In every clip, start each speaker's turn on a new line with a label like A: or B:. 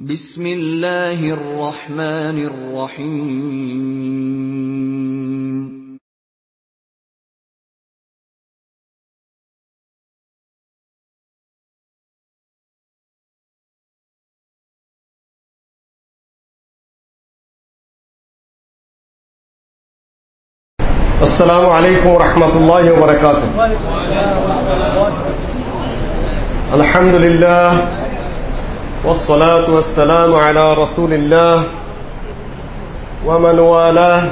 A: بسم الله الرحمن الرحيم.
B: السلام عليكم ورحمة الله وبركاته. الحمد لله والصلاة والسلام على رسول الله ومن والاه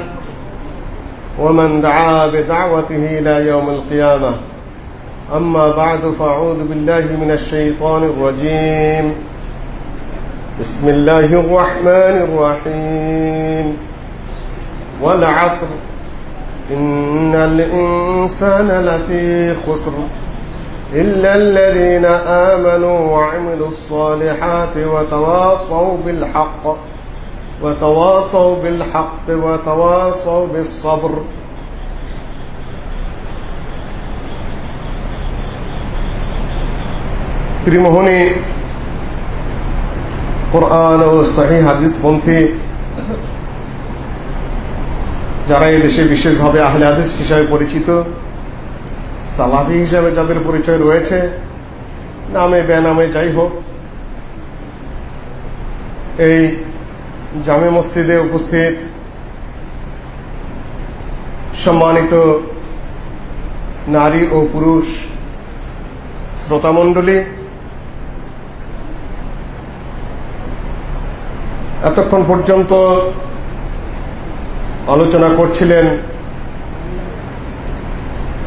B: ومن دعا بدعوته إلى يوم القيامة. أما بعد فأعوذ بالله من الشيطان الرجيم. بسم الله الرحمن الرحيم. والعصر. إن الإنسان لفي خسر. إلا الذين آمنوا وعملوا الصالحات وتواصوا بالحق وتواصوا بالحق وتواصوا بالصبر ত্রিমোহনী কোরআন ও সহি হাদিস পন্থী যারা এই দেশে বিশেষভাবে আহলে হাদিস হিসাবে পরিচিত সালাফি হিসাবে যাদের পরিচয় রয়েছে, নামে, বেনামে যাই হোক, এই জামে মসজিদে উপস্থিত সম্মানিত নারী ও পুরুষ শ্রোতামণ্ডলী, এতক্ষণ পর্যন্ত আলোচনা করছিলেন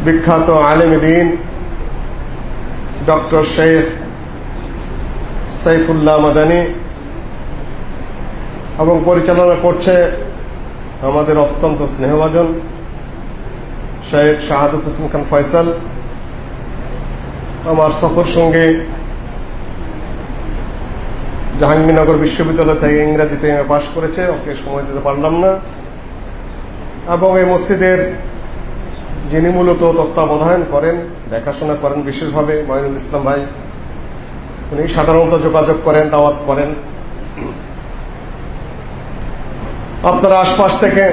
B: বিখ্যাত আলেম দিন, ডক্টর শেখ সাইফুল্লাহ মাদানী এবং পরিচালনা করছে আমাদের অত্যন্ত স্নেহভাজন শেখ শাহাদত হোসেন খান ফয়সাল। আমার সফর সঙ্গে জাহাঙ্গীরনগর বিশ্ববিদ্যালয় থেকে ইংরেজিতে পাশ করেছে, ওকে সময় দিতে পারলাম না। এবং এই মসজিদের যিনি মূলত তত্ত্বাবধান করেন, দেখাশোনা করেন, বিশেষভাবে ময়নুল ইসলাম ভাই, উনি সাধারণত যোগাযোগ করেন, দাওয়াত করেন। আপনারা আশপাশ থেকে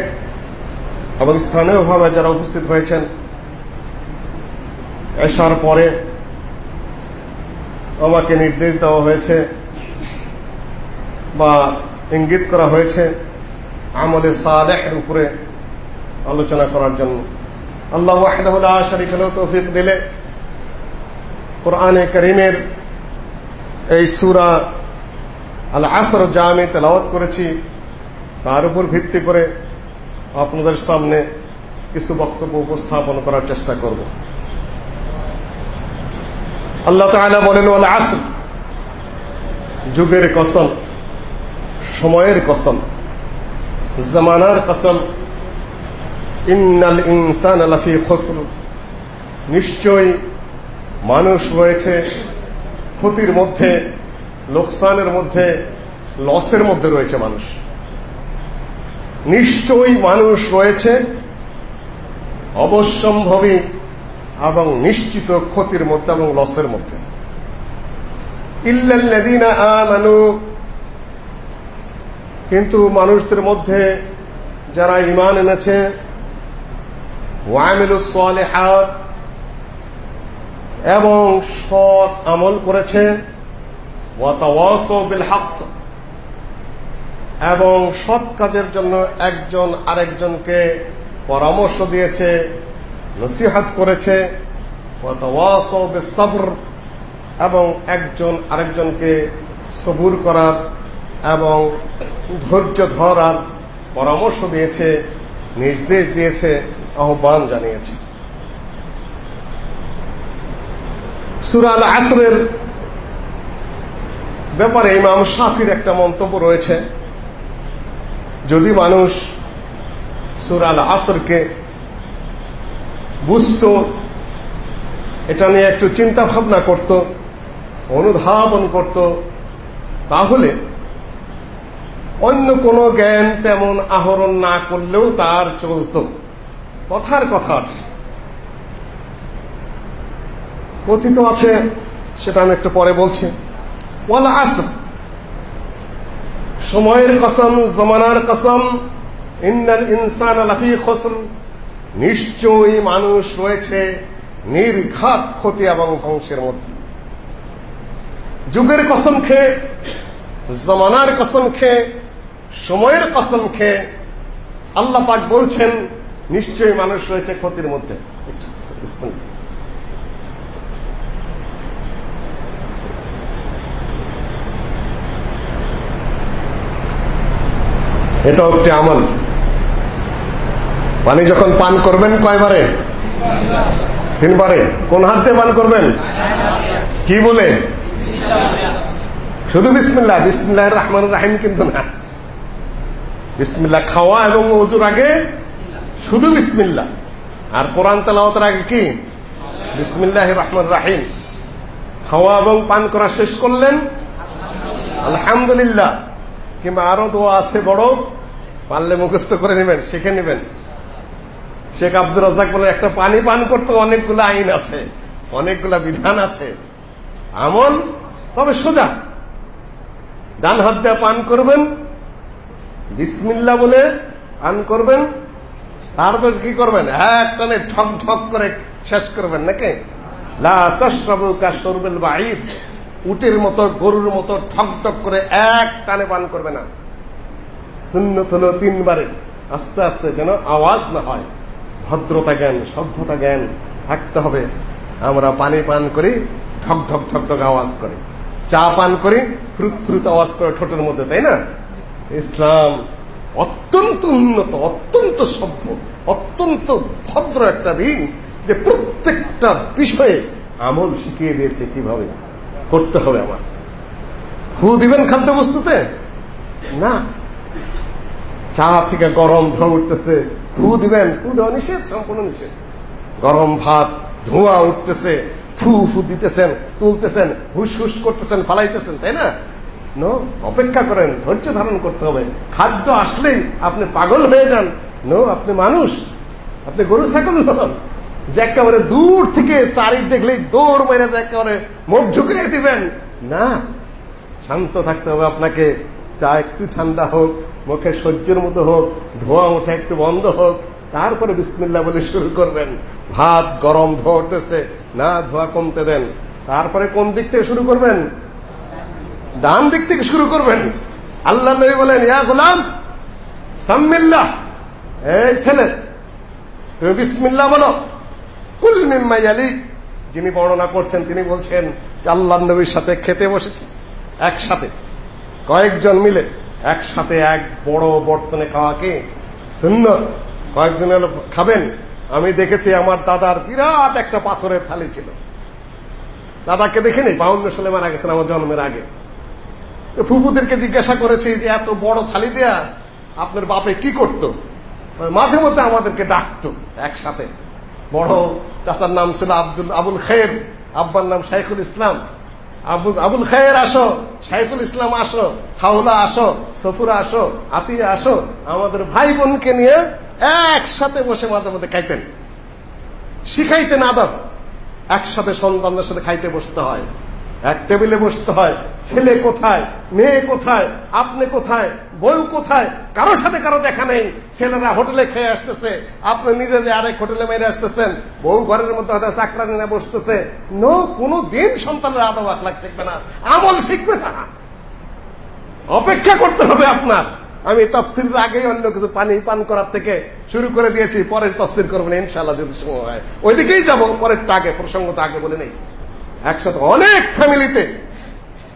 B: এবং স্থানীয়ভাবে যারা উপস্থিত হয়েছেন, এসার পরে আমাকে নির্দেশ দেওয়া হয়েছে বা ইঙ্গিত করা হয়েছে আমাদের সালেহের উপরে আলোচনা করার জন্য। আল্লাহ ওয়াহদাহুল্লাহ শরীফ তৌফিক দিলে কোরআনে করিমের এই সুরা আল আসর যা আমি তেলাওয়াত করেছি, তার উপর ভিত্তি করে আপনাদের সামনে কিছু বক্তব্য উপস্থাপন করার চেষ্টা করব। আল্লাহ তাআলা বলেন আল আসর যুগের কসম, সময়ের কসম, জমানার কসম ইন্নাল ইনসান লাফি খসর। নিশ্চয়ই মানুষ রয়েছে ক্ষতির মধ্যে, লোকসানের মধ্যে, লসের মধ্যে রয়েছে মানুষ। নিশ্চয়ই মানুষ রয়েছে অবশ্যম্ভবী এবং নিশ্চিত ক্ষতির মধ্যে এবং লসের মধ্যে। ইল্লাল্লাযীনা আমানু, কিন্তু মানুষদের মধ্যে যারা ইমান এনেছে ওয়ামিলুসলেহাত এবং সৎ আমল করেছে এবং সৎ কাজের জন্য একজন আরেকজনকে পরামর্শ দিয়েছে, নসিহাত করেছে সবর, এবং একজন আরেকজনকে সবুর করার এবং ধৈর্য ধরার পরামর্শ দিয়েছে, নির্দেশ দিয়েছে আহ্বান জানিয়েছে। সুরাল আসরের ব্যাপারে ইমাম শাফির একটা মন্তব্য রয়েছে। যদি মানুষ সুরাল আসরকে বুঝত, এটা নিয়ে একটু চিন্তা ভাবনা করত, অনুধাবন করত, তাহলে অন্য কোনো জ্ঞান তেমন আহরণ না করলেও তার চলত। কথার কথা। কথিত আছে, সেটা আমি একটু পরে বলছি। ওয়াল সময়ের কসম, জমানার কসম, ইন্নাল ইনসান নিশ্চয়ই মানুষ রয়েছে নির্ঘাত ক্ষতি এবং ধ্বংসের মধ্যে। যুগের কসম খেয়ে, জমানার কসম খেয়ে, সময়ের কসম খেয়ে আল্লাহ পাক বলছেন নিশ্চয়ই মানুষ রয়েছে ক্ষতির মধ্যে। এটাও একটি আমল। পানি যখন পান করবেন কয়বারে? তিনবারে। কোন হাত পান করবেন? কি বলে? শুধু বিসমিল্লাহ বিসমিল্লাহ রহমান রাহিম কিন্তু না। বিসমিল্লাহ খাওয়া এবং ওজুর আগে শুধু বিসমিল্লাহ। আর কোরআন তেলাওয়াতের আগে কি? বিসমিল্লাহ রহমান রাহিম। খাওয়া এবং পান করা শেষ করলেন? আলহামদুলিল্লাহ। কিংবা আরও দোয়া আছে বড় পারলে মুখস্থ করে নেবেন, শিখে নেবেন। শেখ আব্দুর রাজাক বলে একটা পানি পান করতে অনেকগুলো আইন আছে, অনেকগুলা বিধান আছে। আমল, তবে সোজা। ডান হাত দিয়ে পান করবেন বিসমিল্লা বলে পান করবেন তারপর কি করবেন? এক টানে ঠক ঠক করে শেষ করবেন নাকি? বাঈদ। উটের মতো, গরুর মতো ঠক ঠক করে এক টানে পান করবে না। সুন্নত হলো তিনবারে আস্তে আস্তে যেন আওয়াজ না হয়। ভদ্রতা জ্ঞান, সভ্যতা জ্ঞান থাকতে হবে। আমরা পানি পান করি, ঠক ঠক ঠক ঠক আওয়াজ করে। চা পান করি, ফ্রুত ফ্রুত আওয়াজ করে ঠোঁটের মধ্যে, তাই না? ইসলাম অত্যন্ত উন্নত, অত্যন্ত সভ্য অত্যন্ত ভদ্র একটা দিন যে প্রত্যেকটা বিষয়ে আমল শিখিয়ে দিয়েছে কীভাবে করতে হবে আমার। ফু দিবেন খাদ্যবস্তুতে না। চা থেকে গরম ধোঁয়া উঠতেছে ফু দিবেন ফু দেওয়া নিষেধ, সম্পূর্ণ নিষেধ। গরম ভাত, ধোঁয়া উঠতেছে ফু ফু দিতেছেন, তুলতেছেন, হুস হুস করতেছেন, ফালাইতেছেন, তাই না? অপেক্ষা করেন, ধৈর্য ধারণ করতে হবে। খাদ্য আসলেই আপনি পাগল হয়ে যান। নো, আপনি মানুষ। আপনি গরু, ছাগল নন। যে একেবারে দূর থেকে চারি দেখলেই দৌড় মেরে যে একেবারে মুখ ঢুকিয়ে দিবেন। না, শান্ত থাকতে হবে আপনাকে। চা একটু ঠান্ডা হোক, মুখে সহ্যের মতো হোক, ধোঁয়া ওঠা একটু বন্ধ হোক, তারপরে বিসমিল্লা বলে শুরু করবেন। ভাত গরম ধোয়া উঠতেছে না, ধোয়া কমতে দেন। তারপরে কোন দিক থেকে শুরু করবেন? ডান দিক থেকে শুরু করবেন। আল্লাহ নবী বলেন, ইয়া গোলাম সাম্মিল্লা এই ছেলে, তুমি বিসমিল্লা বলো। কুল মিম্মা ইয়ালিক যিনি বর্ণনা করছেন, তিনি বলছেন যে আল্লাহ নবীর সাথে খেতে বসেছে, একসাথে। কয়েকজন মিলে একসাথে এক বড় বর্তনে খাওয়াকে সুন্নত। কয়েকজন খাবেন? আমি দেখেছি আমার দাদার বিরাট একটা পাথরের থালি ছিল। দাদাকে দেখিনি? বাউন্ন সালে মারা গেছেন আমার জন্মের আগে। ফুপুদেরকে জিজ্ঞাসা করেছি যে, এত বড় থালি দেয়া, আপনার বাপে কি করত? মাঝে মধ্যে আমাদেরকে ডাকতো একসাথে। বড় চাচার নাম ছিল আব্দুল, আবুল খের, আব্বার নাম শাইখুল ইসলাম। আবুল আবুল খায়ের আসো, শাইখুল ইসলাম আসো, খাওলা আসো, সফুরা আসো, আতিয়া আসো, আমাদের ভাই বোনকে নিয়ে একসাথে বসে মাঝে মধ্যে খাইতেন। শিখাইতেন আদব। একসাথে সন্তানদের সাথে খাইতে বসতে হয়। এক টেবিলে বসতে হয়। ছেলে কোথায়? মেয়ে কোথায়? আপনি কোথায়? বউ কোথায়? কারও সাথে কারও দেখা নেই। ছেলেরা হোটেলে খেয়ে আসতেছে। আপনি নিজে যে আরেক হোটেলে মেরে আসতেছেন। বউ ঘরের মধ্যে হয়তো চাকরা নিয়ে বসতেছে। নো, কোনো দিন সন্তানের আদব আখলাখ শিখবে না। আমল শিখবে না। অপেক্ষা করতে হবে আপনার। আমি তফসিলের আগেই অন্য কিছু পানি পান করার থেকে শুরু করে দিয়েছি। পরের তফসিল করবেন ইনশাল্লাহ যদি সময় হয়। ওইদিকেই যাব। পরের আগে, প্রসঙ্গটা আগে বলে নেই। একসাথে অনেক ফ্যামিলিতে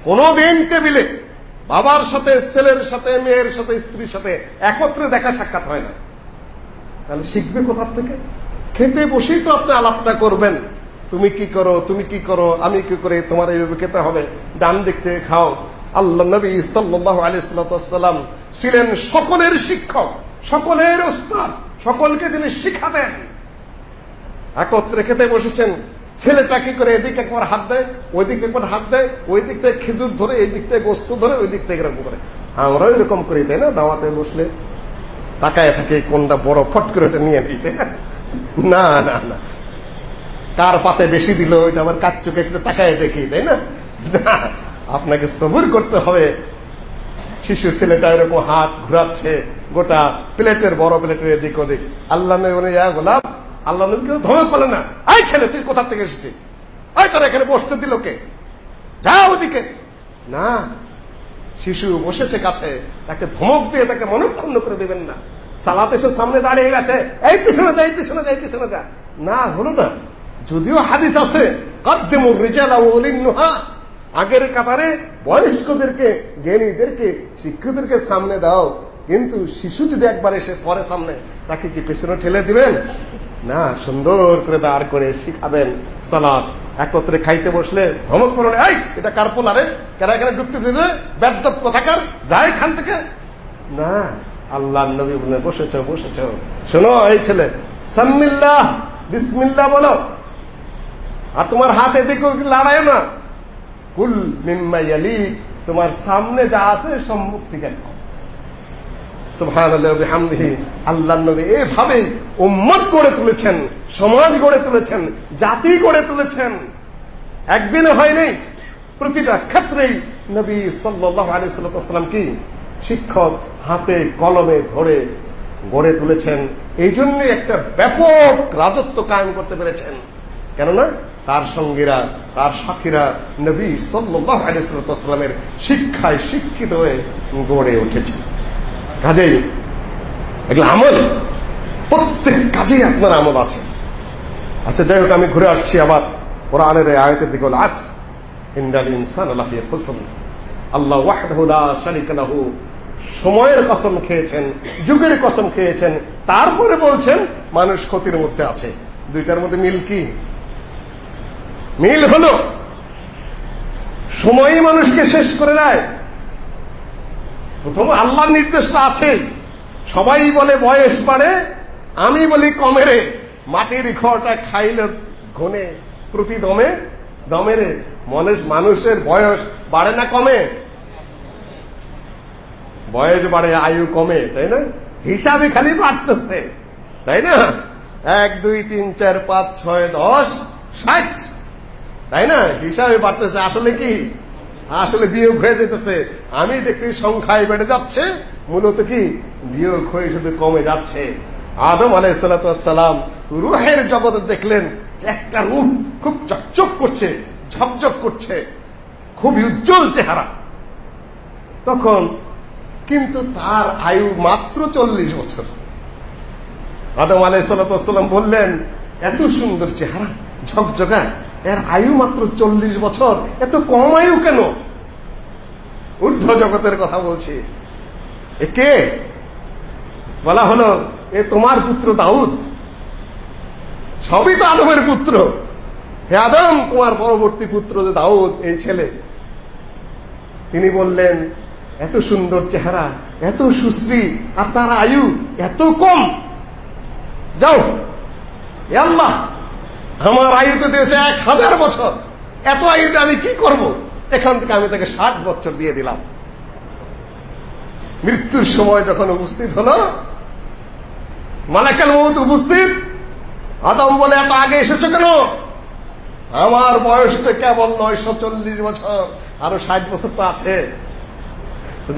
B: কোন দিন টেবিলে বাবার সাথে, ছেলের সাথে, মেয়ের সাথে, স্ত্রীর সাথে একত্রে দেখা সাক্ষাৎ হয় না। তাহলে শিখবে কোথার থেকে? খেতে বসেই তো আপনি আলাপটা করবেন। তুমি কি করো, তুমি কি করো, আমি কি করে, তোমার এইভাবে খেতে হবে। ডান থেকে খাও। আল্লাহ নবী আলিয়াল্লাম ছিলেন সকলের শিক্ষক, সকলের ওস্তাদ, সকলকে তিনি শিখাতেন একত্রে খেতে বসেছেন। ছেলেটা কি করে এদিকে একবার হাত দেয় ওই দিকে একবার হাত দেয় ওই দিক থেকে খেজুর ধরে এই দিক থেকে গোস্ত ধরে ওই দিক থেকে এরকম করে। আমরাও এরকম করি, তাই না? দাওয়াতে বসলে তাকায় থাকে কোনটা বড়, ফট করে ওটা নিয়ে নিই, তাই না? না না কার পাতে বেশি দিল, ওইটা আবার কাজ চোখে একটু তাকায় দেখি, তাই না? আপনাকে সবুর করতে হবে। শিশু ছেলেটা এরকম হাত ঘুরাচ্ছে, গোটা প্লেটের, বড় প্লেটের এদিক ওদিক। আল্লাহ গোলাম আল্লাহ নবী কেউ ধমক পেলে না। আই ছেলে, তুই কোথা থেকে এসেছিস? আই তোর এখানে বসতে দিল কে? যা ওদিকে। না, শিশু বসেছে কাছে, তাকে ধমক দিয়ে তাকে মনক্ষুণ্ণ করে দেবেন না। সালাত এসে সামনে দাঁড়িয়ে গেছে। এই পিছনে যা, এই পিছনে যা, এই পিছনে যা। না, হলো না। যদিও হাদিস আছে আগের কাতারে বয়স্কদেরকে, জ্ঞানীদেরকে শিক্ষকদেরকে সামনে দাও। কিন্তু শিশু যদি একবার এসে পরে সামনে, তাকে কি পেছনে ঠেলে দিবেন? না, সুন্দর করে দাঁড় করে শিখাবেন, সালাদ। একত্রে খাইতে বসলে ধমক করুন এই, এটা কার পোলারে কেন এখানে ঢুকতে দিতে বেদব কোথাকার? যায় খান থেকে। না, আল্লাহ নবী বলে, বসেছ বসেছ। শোনো, এই ছেলে, সাম্মিল্লাহ, বিসমিল্লাহ বলো। আর তোমার হাত এদিকে লড়াই না। কুল মিম্মা তোমার সামনে যা আছে সম্মুখ থেকে খাও আল্লাহ নবী এভাবে উম্মত গড়ে তুলেছেন, সমাজ গড়ে তুলেছেন, জাতি গড়ে তুলেছেন। হয়নি, প্রতিটা ক্ষেত্রেই নবী কি শিক্ষক হাতে কলমে ধরে গড়ে তুলেছেন। এই জন্যই একটা ব্যাপক রাজত্ব কায়েম করতে পেরেছেন। কেননা তার সঙ্গীরা, তার সাথীরা নবী সাল্লাল্লাহু আলাইহি সাল্লামের শিক্ষায় শিক্ষিত হয়ে গড়ে উঠেছে। কাজেই এগুলো আমল? প্রত্যেক কাজেই আপনার আমল আছে। আচ্ছা যাই হোক, আমি ঘুরে আসছি আবার কোরআনের আয়াতের দিকে আস ইন্দাল ইনসান আল্লাহ হুসন আল্লাহ ওয়াহদাহু লা লাহু, সময়ের কসম খেয়েছেন, যুগের কসম খেয়েছেন, তারপরে বলছেন, মানুষ ক্ষতির মধ্যে আছে। দুইটার মধ্যে মিল কি? মিল হলো, সময়ই মানুষকে শেষ করে দেয় প্রথম আল্লাহর নির্দেশটা আছে সবাই বলে বয়স বাড়ে, আমি বলি কমেরে মাটির খড়টা খাইলে ঘনে, প্রতি দমে দমেরে মানুষ মানুষের বয়স বাড়ে না কমে? বয়স বাড়ে, আয়ু কমে, তাই না? হিসাবে খালি বাড়তেছে, তাই না? এক, দুই, তিন, চার, পাঁচ, ছয়, দশ, ষাট, তাই না? হিসাবে বাড়তেছে। আসলে কি? আসলে বিয়োগ হয়ে যেতেছে আমি দেখতে সংখ্যায় বেড়ে যাচ্ছে, মূলত কি? বিয়োগ হয়ে শুধু কমে যাচ্ছে। আদম আলাইসালাম রুহের জগতে দেখলেন, একটা রূপ খুব চকচক করছে, ঝকঝক করছে, খুবই উজ্জ্বল চেহারা। তখন কিন্তু তার আয়ু মাত্র চল্লিশ বছর। আদম আলাইসালাম বললেন, এত সুন্দর চেহারা, ঝকঝকা এর আয়ু মাত্র চল্লিশ বছর। এত কম আয়ু কেন? ঊর্ধ্ব জগতের কথা বলছি। এ কে বলা হলো, এ তোমার পুত্র দাউদ। সবই তো আদমের পুত্র। হে আদম, তোমার পরবর্তী পুত্র যে দাউদ, এই ছেলে। তিনি বললেন, এত সুন্দর চেহারা, এত সুশ্রী, আর তার আয়ু এত কম। যাও আল্লাহ আমার আয়ুতে দিয়েছে এক হাজার বছর। এত আয়ুতে আমি কি করব? এখান থেকে আমি তাকে ষাট বছর দিয়ে দিলাম। মৃত্যুর সময় যখন উপস্থিত হল, মালাকাল মৌত উপস্থিত। আদম বলে, এত আগে এসেছ কেন? আমার বয়স তো কেবল নয়শো চল্লিশ বছর। আরও ষাট বছর তো আছে।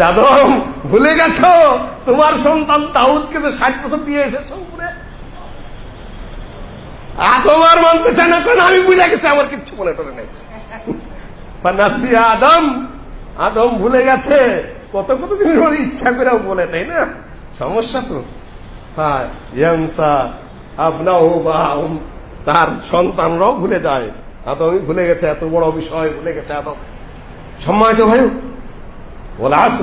B: আদম, ভুলে গেছ? তোমার সন্তান দাউদকে যে ষাট বছর দিয়ে এসেছ? আদম আর মানতে চায় না কারণ আমি বুঝে গেছি, আমার কিচ্ছু মনে করে নেই। আদম আদম ভুলে গেছে। কত কত জিনিস বলে ইচ্ছা করেও বলে, তাই না? সমস্যা তো। হ্যাঁ তার সন্তানরাও ভুলে যায়। আদমই ভুলে গেছে, এত বড় বিষয়, ভুলে গেছে আদম। সম্মানিত ভাই বলে আস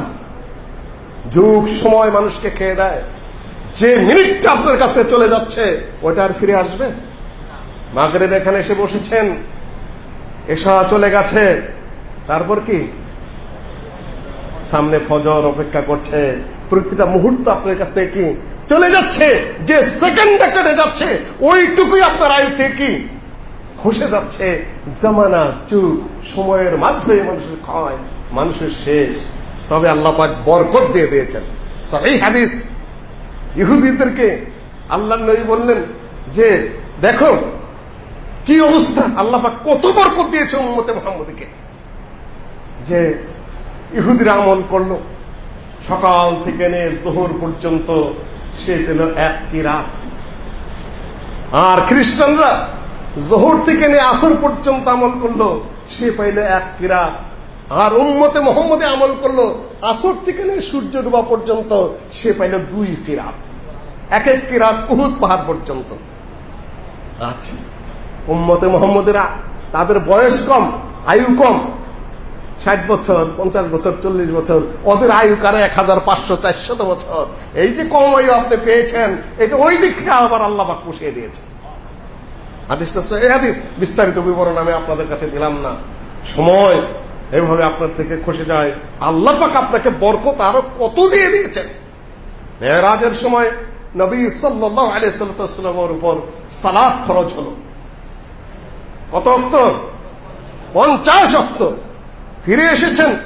B: যুগ, সময় মানুষকে খেয়ে দেয়। যে মিনিটটা আপনার কাছ থেকে চলে যাচ্ছে ওটা আর ফিরে আসবে? মাগরেব এখানে এসে বসেছেন। এসা চলে গেছে। তারপর কি? সামনে ফজর অপেক্ষা করছে। প্রতিটা মুহূর্ত আপনার কাছ থেকে কি? চলে যাচ্ছে। যে সেকেন্ডটা কেটে যাচ্ছে, ওইটুকুই আপনার আয়ু থেকে কি খসে যাচ্ছে। জামানা চুপ। সময়ের মাধ্যমে মানুষের ক্ষয়, মানুষের শেষ। তবে আল্লাহ পাক বরকত দিয়ে দিয়েছেন। সাহি হাদিস। ইহুদিদেরকে আল্লাহ নবী বললেন যে, দেখো কি অবস্থা? আল্লাহ পাক কত বরকত দিয়েছে উম্মতে মোহাম্মদকে। যে ইহুদিরা আমল করল। সকাল থেকে নিয়ে জোহর পর্যন্ত সে পেল একটি রাত। আর খ্রিস্টানরা জোহর থেকে নিয়ে আসর পর্যন্ত আমল করল, সে পাইল এক কিরাত আর উম্মতে মোহাম্মদে আমল করল, আসর থেকে নিয়ে সূর্য ডুবা পর্যন্ত সে পাইল দুই কিরাত এক এক কিরাত উহুদ পাহাড় পর্যন্ত। আচ্ছা। উম্মতে মোহাম্মদেরা, তাদের বয়স কম, আয়ু কম। ষাট বছর, পঞ্চাশ বছর, চল্লিশ বছর, ওদের আয়ু কারে এক হাজার পাঁচশো, চারশত বছর। এই যে কম আয়ু আপনি পেয়েছেন, এটা ওই দিক থেকে আবার আল্লাহ পাক পুষিয়ে দিয়েছে। হাদিসটা হাদিস, বিস্তারিত বিবরণ আমি আপনাদের কাছে দিলাম না। সময় এভাবে আপনার থেকে খসে যায়। আল্লাহ পাক আপনাকে বরকত আরও কত দিয়ে দিয়েছেন। মেয়েরাজের সময় নবী সাল্লাহ আলিয়াল্লামের উপর সালাদ খরচ হল। কত অক্ত পঞ্চাশ অক্ত ফিরে এসেছেন।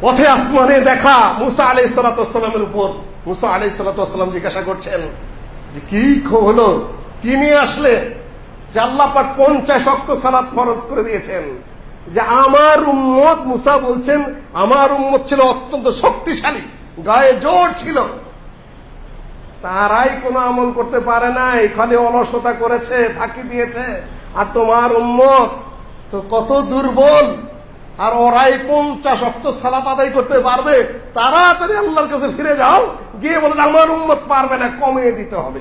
B: পথে আসমানে দেখা মুসা আলাই সালাতামের উপর। মুসা আলাই সালাতাম জিজ্ঞাসা করছেন যে কি হলো? কি নিয়ে আসলে? যে আল্লাহ পাক পঞ্চাশ অক্ত সালাদ ফরজ করে দিয়েছেন। যে আমার উম্মত, মুসা বলছেন, আমার উম্মত ছিল অত্যন্ত শক্তিশালী, গায়ে জোর ছিল। তারাই কোনো আমল করতে পারে নাই। খালি অলসতা করেছে, ফাঁকি দিয়েছে। আর তোমার উম্মত তো কত দুর্বল। আর ওরাই পঞ্চাশ অক্ত সালাত আদায় করতে পারবে। তাড়াতাড়ি আল্লাহর কাছে ফিরে যাও, গিয়ে বলে আমার উম্মত পারবে না, কমিয়ে দিতে হবে।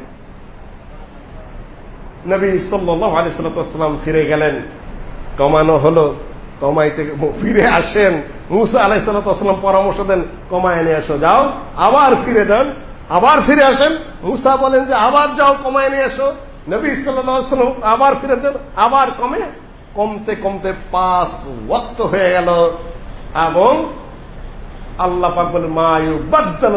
B: নবী সাল্লাম ফিরে গেলেন। কমানো হলো কমাইতে ফিরে আসেন। মুসা আলাইসাল্লাম পরামর্শ দেন, কমায় নিয়ে আসো যাও। আবার ফিরে যান। আবার ফিরে আসেন। মুসা বলেন যে, আবার যাও, কমায় নিয়ে এসো। নবী সাল্লাম আবার ফিরে যান, আবার কমে, কমতে কমতে পাঁচ ওয়াক্ত হয়ে গেল। এবং আল্লাহ বলে মায়ু বাদ্দাল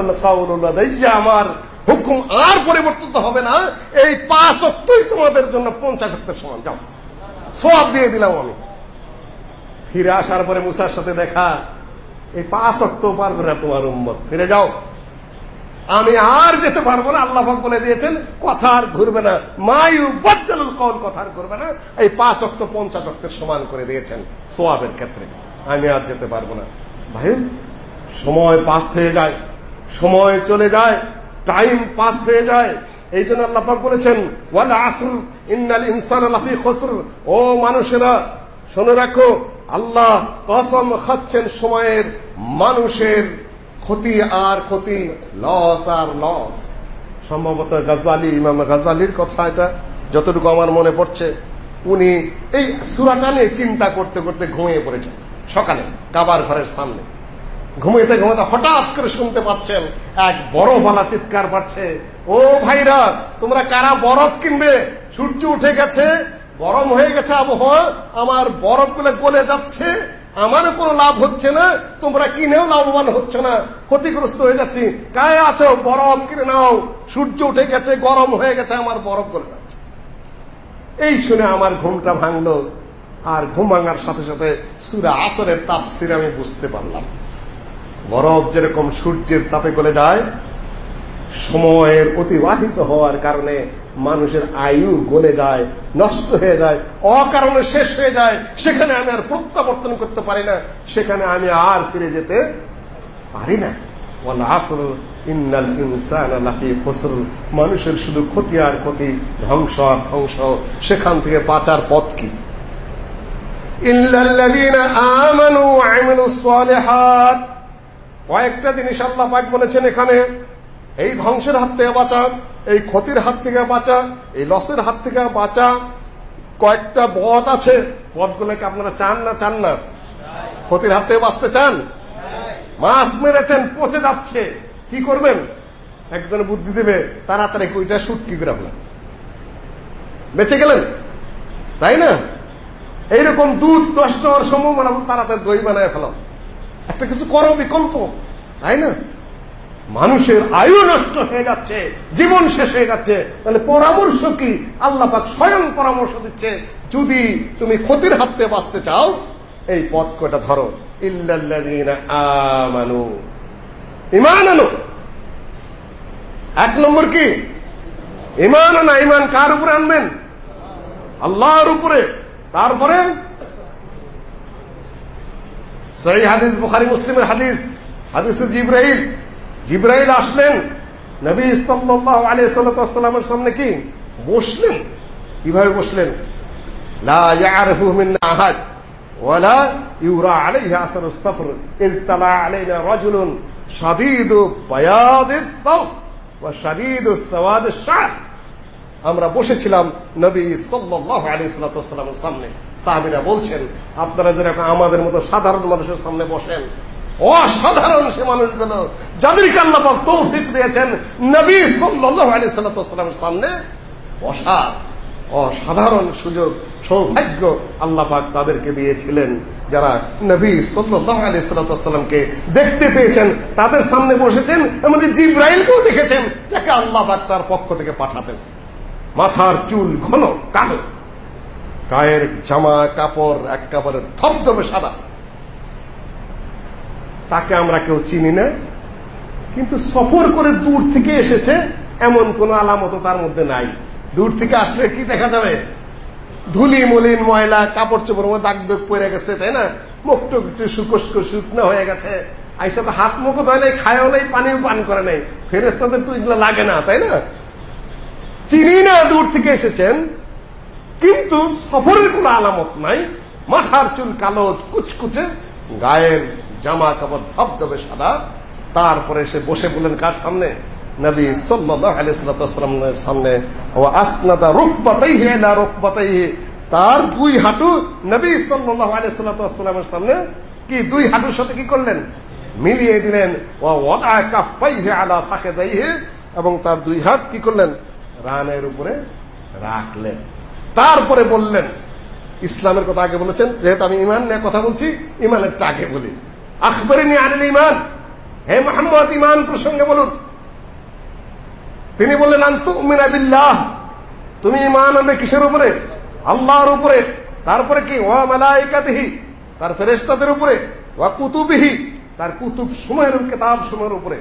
B: আমার হুকুম আর পরিবর্তিত হবে না। এই পাঁচ অক্টই তোমাদের জন্য পঞ্চাশ অক্টের সমান। যাও সব দিয়ে দিলাম আমি। ফিরে আসার পরে মুসার সাথে দেখা, এই পাঁচ অক্ট পারবে না তোমার উম্মত। ফিরে যাও। আমি আর যেতে পারব না, আল্লাহ বলে দিয়েছেন, কথা আর ঘুরবে না। মায়ু বজ্জালুল কল কথা আর ঘুরবে না। এই পাঁচ অক্ত, পঞ্চাশ অক্টের সমান করে দিয়েছেন সোয়াবের ক্ষেত্রে। আমি আর যেতে পারব না। ভাই, সময় পাস হয়ে যায়, সময় চলে যায়, টাইম পাস হয়ে যায়। এই জন্য আল্লাহ বলেছেন, ওয়াল আসর, ইন্নাল ইনসান লাফি খসর। ও মানুষেরা, শুনে রাখো, আল্লাহ কসম খাচ্ছেন সময়ের মানুষের ক্ষতি আর ক্ষতি লস আর লস সম্ভবত গাজালি ইমাম গাজালির কথা এটা, যতটুকু আমার মনে পড়ছে, উনি এই সুরাটা নিয়ে চিন্তা করতে করতে ঘুমিয়ে পড়েছেন, সকালে, কাবার ঘরের সামনে। ঘুমিয়েতে ঘুমাতে হঠাৎ করে শুনতে পাচ্ছেন, এক বরফওয়ালা চিৎকার পাচ্ছে ও ভাইরা, তোমরা কারা বরফ কিনবে? সূর্য উঠে গেছে, গরম হয়ে গেছে আবহাওয়া, আমার বরফগুলো গলে যাচ্ছে আমারও কোনো লাভ হচ্ছে না, তোমরা কিনেও লাভবান হচ্ছে না। ক্ষতিগ্রস্ত হয়ে যাচ্ছি। কায়ে আছো? বরফ কিনে নাও। সূর্য উঠে গেছে, গরম হয়ে গেছে, আমার বরফ গলে যাচ্ছে। এই শুনে আমার ঘুমটা ভাঙলো। আর ঘুম ভাঙার সাথে সাথে সুরা আসরের তাপ তাপসির আমি বুঝতে পারলাম। বরফ যেরকম সূর্যের তাপে গলে যায়, সময়ের অতিবাহিত হওয়ার কারণে মানুষের আয়ু গলে যায়, নষ্ট হয়ে যায়, অকারণে শেষ হয়ে যায়, সেখানে আমি আর প্রত্যাবর্তন করতে পারি না, সেখানে আমি আর ফিরে যেতে পারি না। মানুষের শুধু ক্ষতি আর ক্ষতি, ধ্বংস আর ধ্বংস, সেখান থেকে বাঁচার পথ কি? কয়েকটা জিনিস আল্লাহ বলেছেন এখানে। এই ধ্বংসের হাত থেকে বাঁচা, এই ক্ষতির হাত থেকে বাঁচা, এই লসের হাত থেকে বাঁচা। কয়েকটা পথ আছে, পথগুলোকে আপনারা চান না চান না? ক্ষতির হাত থেকে বাঁচতে চান? মাছ মেরেছেন, পচে যাচ্ছে। কি করবেন? একজন বুদ্ধি দেবে, তাড়াতাড়ি ওইটা শুট কি করে আপনার? বেঁচে গেলেন? তাই না? এইরকম দুধ নষ্ট হওয়ার সম্ভাবনা তাড়াতাড়ি দই বানায় ফেলাম একটা কিছু করো বিকল্প, তাই না? মানুষের আয়ু নষ্ট হয়ে যাচ্ছে, জীবন শেষ হয়ে যাচ্ছে, তাহলে পরামর্শ কি? আল্লাহ পাক স্বয়ং পরামর্শ দিচ্ছে, যদি তুমি ক্ষতির হাতে বাঁচতে চাও, এই পথ কটা ধরো। আমানু। এক নম্বর কি? ইমান আনা ইমান কার উপরে আনবেন? আল্লাহর উপরে। তারপরে? সেই হাদিস, বুখারি, মুসলিমের হাদিস, হাদিসে জিব্রাইল জিব্রাইল আসলেন। নবী সাল্লাল্লাহু আলাইহি সাল্লামের সামনে কি? বসলেন। কীভাবে বসলেন? আহাদ ওয়ালা ইউরা আলাইহি আসরুস সফর। ইজ তালা আলাইনা রাজুলুন শাদীদু বায়াদিস সাওত ওয়া শাদীদু সাওয়াদিস শা'r আমরা বসেছিলাম নবী সাল্লাল্লাহু আলাইহি সাল্লামের সামনে। সাহাবীরা বলছেন, আপনারা যেরকম আমাদের মতো সাধারণ মানুষের সামনে বসেন অসাধারণ সে মানুষগুলো, যাদেরকে আল্লাহ পাক তৌফিক দিয়েছেন নবী সাল্লাল্লাহু আলাইহি সাল্লামের সামনে। বসা অসাধারণ সুযোগ, সৌভাগ্য আল্লাহ পাক তাদেরকে দিয়েছিলেন। যারা নবী সাল্লাল্লাহু আলাইহি সাল্লামকে দেখতে পেয়েছেন, তাদের সামনে বসেছেন এমনকি জিব্রাইলকেও দেখেছেন, যাকে আল্লাহ পাক তার পক্ষ থেকে পাঠাতেন। মাথার চুল ঘন, কালো। গায়ের জামা, কাপড় এক কাপড়ের ধবধবে সাদা। তাকে আমরা কেউ চিনি না। কিন্তু সফর করে দূর থেকে এসেছে, এমন কোন আলামত তার মধ্যে নাই। দূর থেকে আসলে কি দেখা যাবে? ধুলি, মলিন ময়লা, কাপড় চোপড় দাগ দাগ পড়ে গেছে, তাই না? মুখ টুক একটু শুকস্ক শুকনো হয়ে গেছে। আইসা তো হাত মুখও ধয় নাই, খায়ও নাই, পানিও পান করে নাই। ফেরেস্তাদের তো এগুলো লাগে না, তাই না? চিনি না, দূর থেকে এসেছেন। কিন্তু সফরের কোন আলামত নাই। মাথার চুল কালো, কুচকুচে, গায়ের জামা কাপড় ধবধবে সাদা। তারপরে সে বসে বললেন, কার সামনে? নবী সাল্লাল্লাহু আলাইহি সাল্লামের সামনে ও আসনাদা রুকবাতাইহি ইলা রুকবাতাইহি। তার দুই হাঁটু নবী সাল্লাল্লাহু আলাইহি সাল্লামের সামনে। কি, দুই হাঁটুর সাথে কি করলেন? মিলিয়ে দিলেন ও ওয়াদা কাফাইহি আলা এবং তার দুই হাত কি করলেন? রানের উপরে রাখলেন। তারপরে বললেন, ইসলামের কথা আগে বলেছেন, যেহেতু আমি ইমান নিয়ে কথা বলছি ইমানের টাকে বলি। আখবরিনী আনিল ইমান হে মোহাম্মদ ইমান প্রসঙ্গে বলুন। তিনি বললেন আন্তু বিল্লাহ। তুমি ইমান আনবে কিসের উপরে? আল্লাহর উপরে। তারপরে কি? ওয়া মালাইকাতিহি, তার ফেরেশতাদের উপরে। ওয়া কুতুবিহি, তার কুতুব সময়ের কিতাব সময়ের উপরে।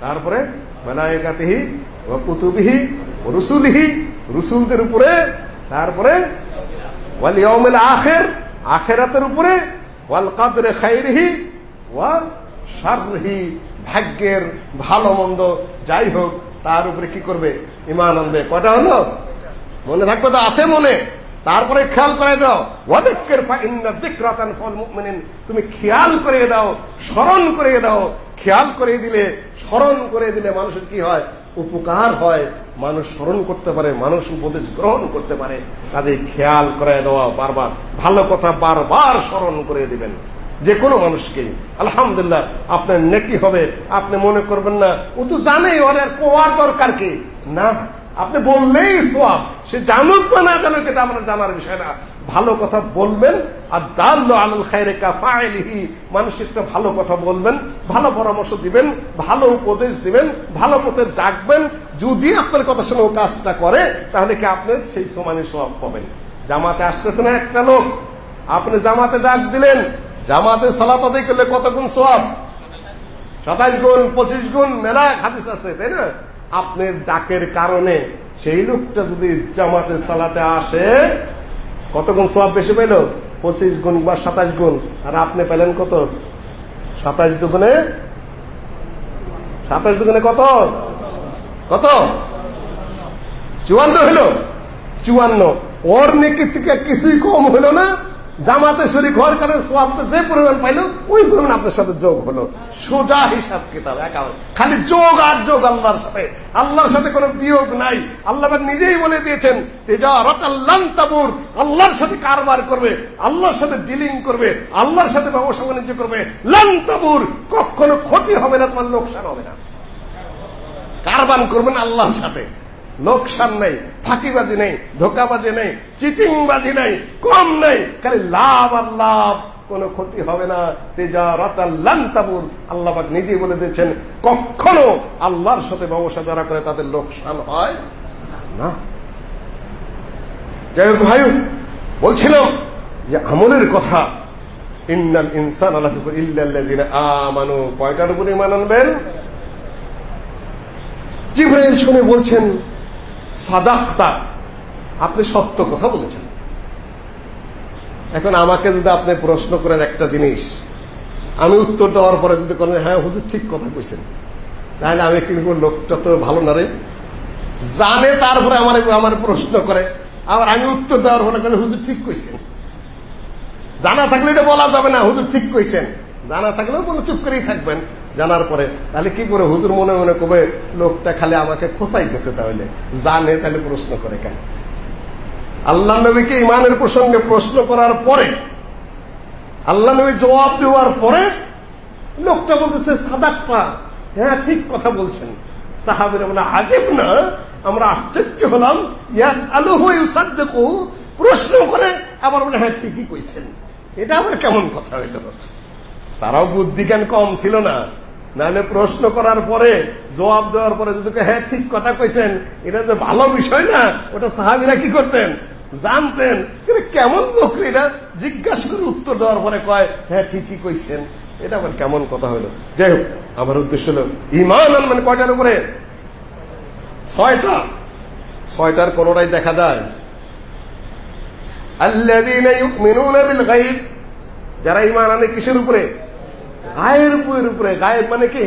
B: তারপরে মালাইকাতিহি, ওয়া কুতুবিহি রুসুলিহি, রুসুলদের উপরে। তারপরে, ওয়াল ইয়াউমিল আখির, আখিরাতের উপরে। ওয়াল কদরে খাইরিহি ওয়া শাররিহি। ভাগ্যের ভালো মন্দ যাই হোক, তার উপরে কি করবে? ইমান আনবে। কয়টা হলো? মনে থাকবে তো, আছে মনে। তারপরে খেয়াল করে দাও। ওয়াদাক্কির ফাইন্না ফাল তুমি খেয়াল করে দাও, স্মরণ করে দাও। খেয়াল করে দিলে, স্মরণ করে দিলে মানুষের কি হয়? উপকার হয়। মানুষ স্মরণ করতে পারে, মানুষ উপদেশ গ্রহণ করতে পারে। কাজে খেয়াল করে দেওয়া বারবার ভালো কথা বারবার স্মরণ করে দিবেন। যে কোনো মানুষকে, আলহামদুলিল্লাহ, আপনার নেকি হবে, আপনি মনে করবেন না, ও তো জানে অনেক আর কোয়ার দরকার কি? না, আপনি বললেই সোয়াব সে জানুক বা না জানুক, এটা আমরা জানার বিষয় না। ভালো কথা বলবেন, আর দাল্ল আলুল খায়রেকা ফাইলিহি মানুষ ভালো কথা বলবেন, ভালো পরামর্শ দিবেন, ভালো উপদেশ দিবেন, ভালো পথে ডাকবেন। যদি আপনার কথা শুনে কাজটা করে, তাহলে কি আপনি সেই সমানে সোয়াব পাবেন। জামাতে আসতেছে না একটা লোক। আপনি জামাতে ডাক দিলেন। জামাতে সালাত আদায় করলে কত গুণ সোয়াব সাতাইশ গুণ, পঁচিশ গুণ, মেলা হাদিস আছে, তাই না? আপনার ডাকের কারণে সেই লোকটা যদি জামাতে সালাতে আসে কত গুণ সব বেশি পেল পঁচিশ গুণ বা সাতাশ গুণ। আর আপনি পেলেন কত? সাতাশ দুগুণে? সাতাশ দুগুণে কত? কত? চুয়ান্ন হইল। চুয়ান্ন। ওর নেকি থেকে কিছুই কম হইল না। জামাতে শরীর হওয়ার কারণে সোয়াবটা যে পরিমাণ পাইল, ওই পরিমাণ আপনার সাথে যোগ হলো। সোজা হিসাব কিতাব খালি যোগ আর যোগ আল্লাহর সাথে। আল্লাহর সাথে কোনো বিয়োগ নাই। আল্লাহ নিজেই বলে দিয়েছেন তাবুর। আল্লাহর সাথে কারবার করবে, আল্লাহর সাথে ডিলিং করবে, আল্লাহর সাথে ব্যবসা বাণিজ্য করবে। লান তাবুর, কখনো ক্ষতি হবে না, তোমার লোকসান হবে না। কারবান করবেন আল্লাহর সাথে। লোকসান নেই, ফাঁকিবাজি নেই, ধোকাবাজি নেই, চিটিংবাজি নেই, কম নেই। খালি লাভ আর লাভ, কোনো ক্ষতি হবে না। তেজা রাতাবুর আল্লাহ নিজেই বলে দিয়েছেন, কখনো আল্লাহর সাথে ব্যবসা যারা করে তাদের লোকসান হয় না। যাই হোক ভাই বলছিলাম যে আমলের কথা, ইন্নাল ইনসান আল্লাহ কয়টার উপরে ইমান আনবেন? শুনে বলছেন সাদাক্তা। আপনি সত্য কথা বলেছেন। এখন আমাকে যদি আপনি প্রশ্ন করেন একটা জিনিস আমি উত্তর দেওয়ার পরে যদি করেন হ্যাঁ হুজুর ঠিক কথা কইছেন। তাহলে আমি কি করব, লোকটা তো ভালো না রে। জানে তারপরে আমার আমার প্রশ্ন করে। আবার আমি উত্তর দেওয়ার পরে করে হুজুর ঠিক কইছেন। জানা থাকলে এটা বলা যাবে না হুজুর ঠিক কইছেন। জানা থাকলেও বলে চুপ করেই থাকবেন। জানার পরে, তাহলে কি করে হুজুর মনে মনে কবে লোকটা খালি আমাকে খোসাইতেছে তাহলে? জানে, তাহলে প্রশ্ন করে কেন? আল্লাহ নবীকে ইমানের প্রসঙ্গে প্রশ্ন করার পরে, আল্লাহ নবী জবাব দেওয়ার পরে, লোকটা বলতেছে সাদাক্তা হ্যাঁ ঠিক কথা বলছেন। সাহাবিরা বলে, আজেব না, আমরা আশ্চর্য হলাম। ইয়াস আলু হয়ে সাদ্দেকু প্রশ্ন করে আবার বলে হ্যাঁ ঠিকই কইছেন। এটা আবার কেমন কথা হইল? তারাও বুদ্ধিজ্ঞান কম ছিল না। নাহলে প্রশ্ন করার পরে, জবাব দেওয়ার পরে যদি হ্যাঁ ঠিক কথা কইছেন, এটা যে ভালো বিষয় না, ওটা সাহাবিরা কি করতেন? জানতেন। কিন্তু কেমন লোক এটা? জিজ্ঞাসা করে উত্তর দেওয়ার পরে কয় হ্যাঁ ঠিকই কইছেন। এটা আবার কেমন কথা হলো? যাই হোক, আমার উদ্দেশ্য হলো ইমান মানে কয়টার উপরে? ছয়টা। ছয়টার কোনটাই দেখা যায়। বিল গায়ব। যারা ঈমান আনে কিসের উপরে? গায়ের উপরের উপরে গায়েব মানে কি?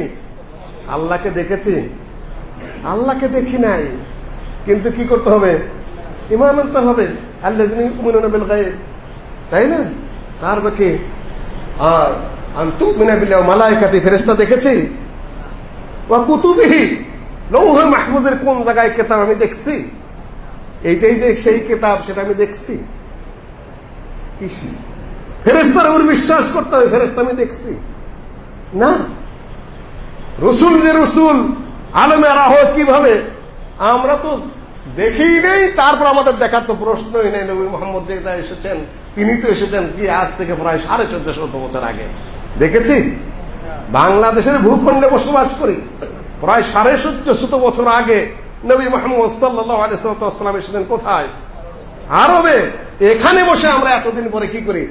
B: আল্লাহকে দেখেছি। আল্লাহকে দেখি নাই। কিন্তু কি করতে হবে? ঈমান আনতে হবে। বিল তাই না? তার বাকি, আর আন্তু মিনা বিল্লাহ মালাইকাতি দেখেছি। ওয়া কুতুবিহি লৌহ মাহফুজের কোন জায়গায় কেতাব আমি দেখছি? এইটাই যে সেই কেতাব, সেটা আমি দেখছি। ফেরেস্তার উপর বিশ্বাস করতে হবে ফেরেস্তা আমি দেখছি। না। রসুল যে রসুল, আলমে রাহ কীভাবে? আমরা তো দেখেই নেই, তারপর আমাদের দেখার তো প্রশ্নই নেই। নবী মোহাম্মদ যেটা এসেছেন, তিনি তো এসেছেন কি আজ থেকে প্রায় সাড়ে চোদ্দ শত বছর আগে। দেখেছি? বাংলাদেশের ভূখণ্ডে বসবাস করি। প্রায় সাড়ে চোদ্দ শত বছর আগে নবী মোহাম্মদ সাল্লাম এসেছেন কোথায়? আরবে। এখানে বসে আমরা এতদিন পরে কি করি?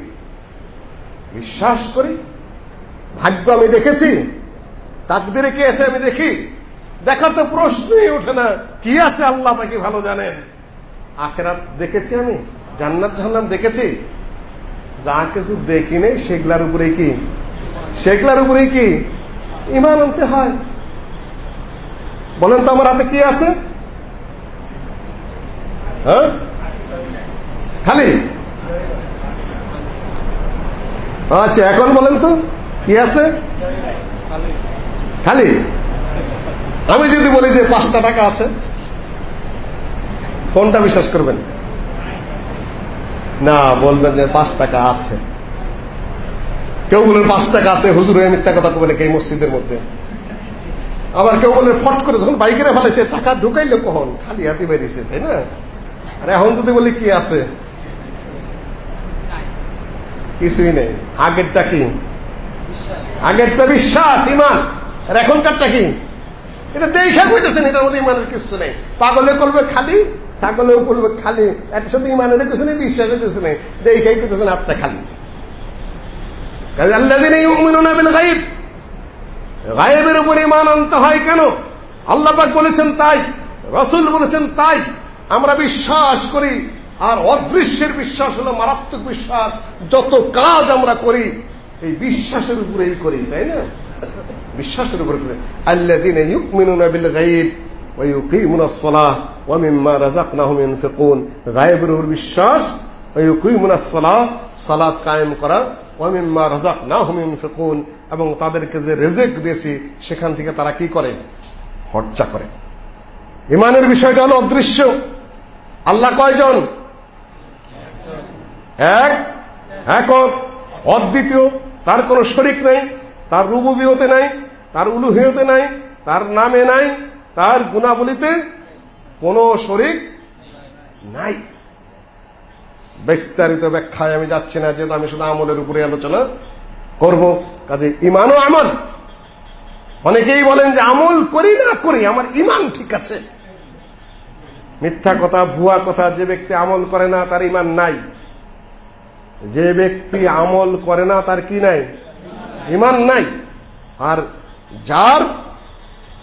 B: বিশ্বাস করি? ভাগ্য আমি দেখেছি। তাকদিরে কে আছে আমি দেখি। দেখার তো প্রশ্নই ওঠে না। কি আছে আল্লাহ পাকি ভালো জানেন? আখেরাত দেখেছি আমি, জান্নাত জাহান্নাম দেখেছি। যা কিছু দেখি নেই, সেগুলার উপরে কি? সেগুলার উপরে কি? ইমান আনতে হয়। বলেন তো আমার হাতে কি আছে? হ্যাঁ? খালি? আচ্ছা এখন বলেন তো। কি আছে? খালি? আমি যদি বলি যে পাঁচটা টাকা আছে, কোনটা বিশ্বাস করবেন? না, বলবেন যে পাঁচ টাকা আছে। কেউ বলেন পাঁচ টাকা আছে, হুজুর মিথ্যা কথা বলে এই মসজিদের মধ্যে? আবার কেউ বলে ফট করে যখন বাইকেরে ফেলেছে, টাকা ঢুকাইলে কখন? খালি হাতি বেরিয়েছে তাই না? আর এখন যদি বলি কি আছে? কিছুই নেই। আগেরটা কি? আগেরটা বিশ্বাস ইমান আর এখনকারটা কি? এটা দেখা কইতেছেন এটার মধ্যে ইমানের কিছু নেই। পাগলে করবে খালি, ছাগলেও করবে খালি। এর সাথে ইমানের কিছু নেই, বিশ্বাসের কিছু নেই। দেখাই কইতেছেন আপনি খালি। কাজে আল্লাহ ইউমিনুনা বিল গায়ব। গায়েবের উপর ইমান আনতে হয় কেন? আল্লাহ বলেছেন তাই, রসুল বলেছেন তাই। আমরা বিশ্বাস করি, আর অদৃশ্যের বিশ্বাস হলো মারাত্মক বিশ্বাস। যত কাজ আমরা করি এই বিশ্বাসের উপরেই করি তাই না? বিশ্বাসের উপরে করি। আল্লাযীনা উপর বিশ্বাস কায়েম করা। এবং তাদেরকে যে রেজেক দিয়েছি, সেখান থেকে তারা কি করে? খরচা করে। ইমানের বিষয়টা হলো অদৃশ্য। আল্লাহ কয়জন? এক। একক অদ্বিতীয়। তার কোন শরিক নাই, তার রুবুবিয়তে নাই, তার উলুহিয়তে নাই, তার নামে নাই, তার গুণাবলিতে কোন শরিক নাই। বিস্তারিত ব্যাখ্যায় আমি যাচ্ছি না, যেহেতু আমি শুধু আমলের উপরে আলোচনা করব। কাজে ইমানও আমল। অনেকেই বলেন যে আমল করি না করি, আমার ইমান ঠিক আছে। মিথ্যা কথা, ভুয়া কথা, যে ব্যক্তি আমল করে না, তার ইমান নাই। যে ব্যক্তি আমল করে না, তার কি নাই? ইমান নাই। আর যার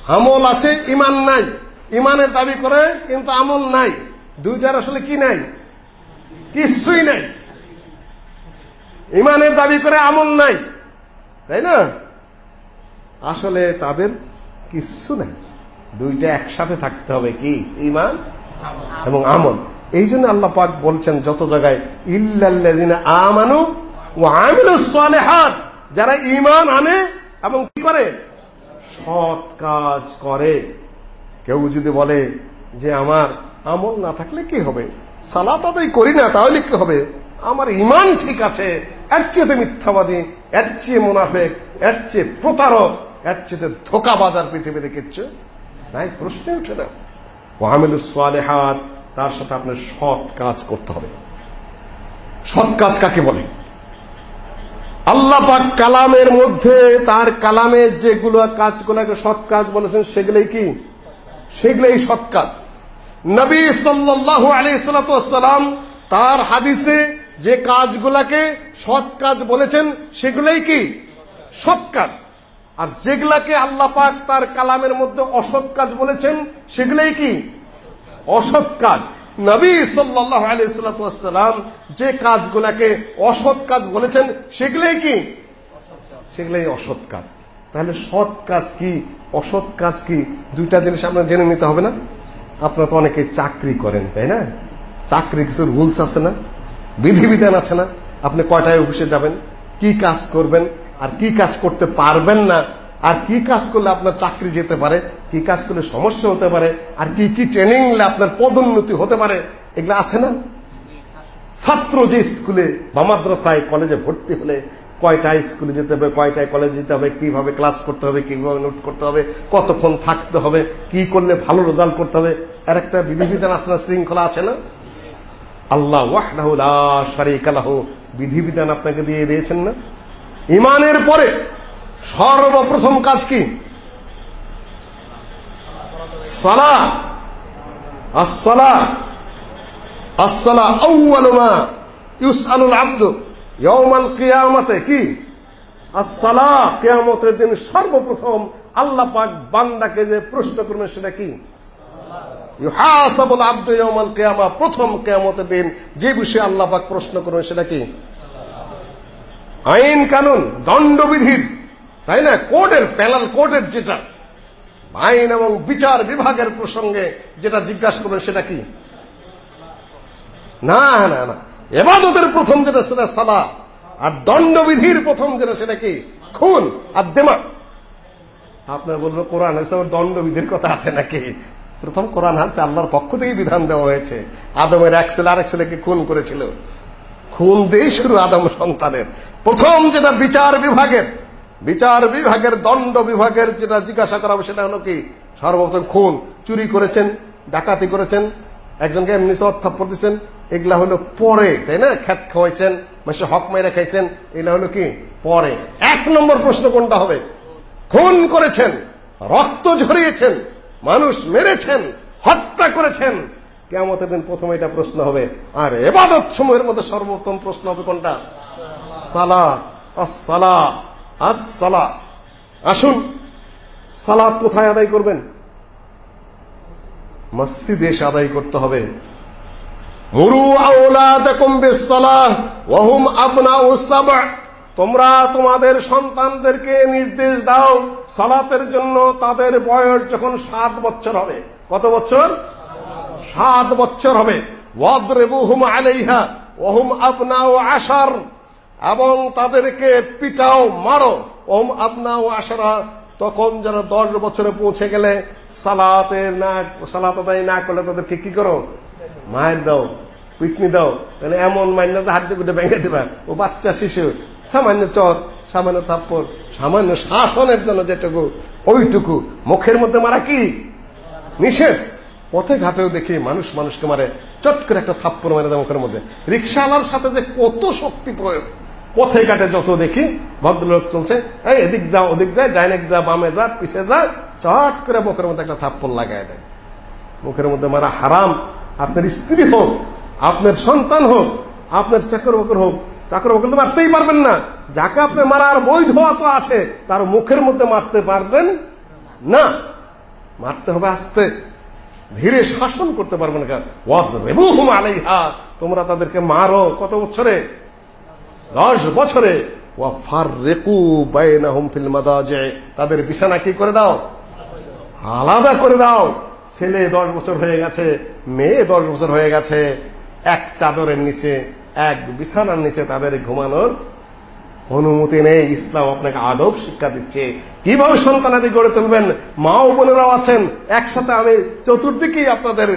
B: আমল আছে, ইমান নাই। ইমানের দাবি করে, কিন্তু আমল নাই। দুইটার আসলে কি নাই? কিছুই নাই। ইমানের দাবি করে আমল নাই। তাই না? আসলে তাদের কিচ্ছু নাই। দুইটা একসাথে থাকতে হবে কি? ইমান এবং আমল। এই জন্য আল্লাহ পাক বলছেন যত জায়গায়, ইল্লাল্লাযিনা আমানু ওয়া আমিলুস সালিহাত যারা ঈমান আনে এবং কি করে? সৎ কাজ করে। কেউ যদি বলে যে আমার আমল না থাকলে কি হবে? সালাত আদায় করি না, তাহলে কি হবে? আমার ইমান ঠিক আছে, এর চেয়ে মিথ্যাবাদী, এর মুনাফেক চেয়ে প্রতারক, এর চেয়ে ধোকাবাজার পৃথিবীতে কিচ্ছু তাই প্রশ্নে উঠে না। ওয়ামিলুস সালেহাত তার সাথে আপনার সৎ কাজ করতে হবে। সৎ কাজ কাকে বলে? আল্লাহ পাক কালামের মধ্যে তার কালামের যেগুলো কাজগুলোকে সৎ কাজ বলেছেন, সেগুলোই কি? সেগুলোই সৎ কাজ। নবী সাল্লাল্লাহু আলাইহি সাল্লাম তার হাদিসে যে কাজগুলাকে সৎ কাজ বলেছেন, সেগুলোই কি? সৎ কাজ। আর যেগুলাকে আল্লাহ পাক তার কালামের মধ্যে অসৎ কাজ বলেছেন, সেগুলোই কি? অসৎ কাজ। নবী সাল্লাল্লাহু আলাইহি সাল্লাম যে কাজগুলাকে অসৎ কাজ বলেছেন, সেগুলোই কি? সেগুলোই অসৎ কাজ। তাহলে সৎ কাজ কি? অসৎ কাজ কি? দুইটা জিনিস আপনার জেনে নিতে হবে না। আপনারা তো অনেকে চাকরি করেন, তাই না? চাকরি কিছু রুলস আছে না? বিধিবিধান আছে না? আপনি কয়টায় অফিসে যাবেন? কি কাজ করবেন? আর কি কাজ করতে পারবেন না? আর কি কাজ করলে আপনার চাকরি যেতে পারে, কি কাজ করলে সমস্যা হতে পারে, আর কি কি ট্রেনিং নিলে আপনার পদোন্নতি হতে পারে, এগুলো আছে না? ছাত্র যে স্কুলে বা মাদ্রাসায় কলেজে ভর্তি হলে কয়টায় স্কুলে যেতে হবে, কয়টায় কলেজে যেতে হবে, কীভাবে ক্লাস করতে হবে, কীভাবে নোট করতে হবে, কতক্ষণ থাকতে হবে, কি করলে ভালো রেজাল্ট করতে হবে, আর একটা বিধিবিধান আছে না, শৃঙ্খলা আছে না? আল্লাহ ওয়াহদাহু লা শারীকা লাহু, বিধিবিধান আপনাকে দিয়ে দিয়েছেন না? ইমানের পরে সর্বপ্রথম কাজ কি? সালা। আসসালা। আসসালা আউয়ালু মা ইউসআলুল আবদু ইয়াউমাল কিয়ামাতে কি? আসসালা কিয়ামতের দিন সর্বপ্রথম আল্লাহ পাক বান্দাকে যে প্রশ্ন করবেন সেটা কি? ইউহাসাবুল আবদু ইয়াউমাল কিয়ামা, প্রথম কিয়ামতের দিন যে বিষয়ে আল্লাহ পাক প্রশ্ন করবেন সেটা কি? আইন কানুন দণ্ডবিধির তাই না? কোর্টের প্যানাল কোর্টের যেটা। আইন এবং বিচার বিভাগের প্রসঙ্গে যেটা জিজ্ঞাসা করবেন সেটা কি? না না না। এবাদতের প্রথম যেটা সেটা সাদা, আর দণ্ডবিধির প্রথম যেটা সেটা কি? খুন আর দেমা। আপনার বলব কোরআন এসব দণ্ডবিধির কথা আছে নাকি? প্রথম কোরআন হাসে আল্লাহর পক্ষ থেকেই বিধান দেওয়া হয়েছে। আদমের এক ছেলে আরেক ছেলেকে খুন করেছিল। খুন দিয়ে শুরু আদম সন্তানের। প্রথম যেটা বিচার বিভাগের বিচার বিভাগের দণ্ড বিভাগের যেটা জিজ্ঞাসা করা হবে সেটা হলো কি? সর্বপ্রথম খুন, চুরি করেছেন, ডাকাতি করেছেন, একজনকে এমনি থাপ্পর দিচ্ছেন এগুলা হলো পরে, তাই না? খ্যাত খাওয়াইছেন, মাসে হক মেরে খাইছেন, এগুলা হলো কি? পরে। এক নম্বর প্রশ্ন কোনটা হবে? খুন করেছেন, রক্ত ঝরিয়েছেন, মানুষ মেরেছেন, হত্যা করেছেন। কেমতের দিন প্রথমে এটা প্রশ্ন হবে। আর এবাদত সময়ের মধ্যে সর্বোত্তম প্রশ্ন হবে কোনটা? সালা সালা সালা। আসুন সালাদ কোথায় আদায় করবেন? মসজিদে এসে আদায় করতে হবে। মুরু সাবআ। তোমরা তোমাদের সন্তানদেরকে নির্দেশ দাও, সালাতের জন্য তাদের বয়স যখন সাত বছর হবে। কত বছর? সাত বছর হবে। ওয়াদরিবুহুম আলাইহা ওয়া হুম আবনাউ আশার। এবং তাদেরকে পিটাও, মারো। ওম আপনা ও আশারা, তখন যারা দশ বছরে পৌঁছে গেলে সালাতে না, সালাত না করলে তাদেরকে কি করো? মায়ের দাও, পিটনি দাও। মানে এমন মান্য যে হাড্ডি গুটে ভেঙে দেবা। ও বাচ্চা, শিশু, সামান্য চর, সামান্য থাপ্পর সামান্য শাসনের জন্য যেটুকু, ওইটুকু। মুখের মধ্যে মারা কি? নিষেধ। পথে ঘাটেও দেখি মানুষ মানুষকে মারে। চট করে একটা থাপ্পড় মেরে মুখের মধ্যে। রিক্সাওয়ালার সাথে যে কত শক্তি প্রয়োগ। পথে ঘাটে যত দেখি, ভদ্রলোক চলছে এদিক যা ওদিক যায় ডাইনেক যা, বামে যা, পিছে যা, চট করে মুখের মধ্যে একটা থাপ্পড় লাগাই দেয়। মুখের মধ্যে মারা হারাম। আপনার স্ত্রী হোক, আপনার সন্তান হোক, আপনার চাকর বকর হোক, চাকর বকর তো মারতেই পারবেন না। যাকে আপনি মারার বৈধ তো আছে, তার মুখের মধ্যে মারতে পারবেন না। মারতে হবে আস্তে। ধীরে শাসন করতে পারবেন তোমরা তাদেরকে মারো। কত বছরে? দশ বছরে তাদের বিছানা কি করে দাও? আলাদা করে দাও। ছেলে দশ বছর হয়ে গেছে, মেয়ে দশ বছর হয়ে গেছে। এক চাদরের নিচে, এক বিছানার নিচে তাদের ঘুমানোর অনুমতি নেই। ইসলাম আপনাকে আদব শিক্ষা দিচ্ছে। কীভাবে সন্তানাদি গড়ে তুলবেন? মা ও বোনেরাও আছেন। একসাথে আমি চতুর্দিকেই আপনাদের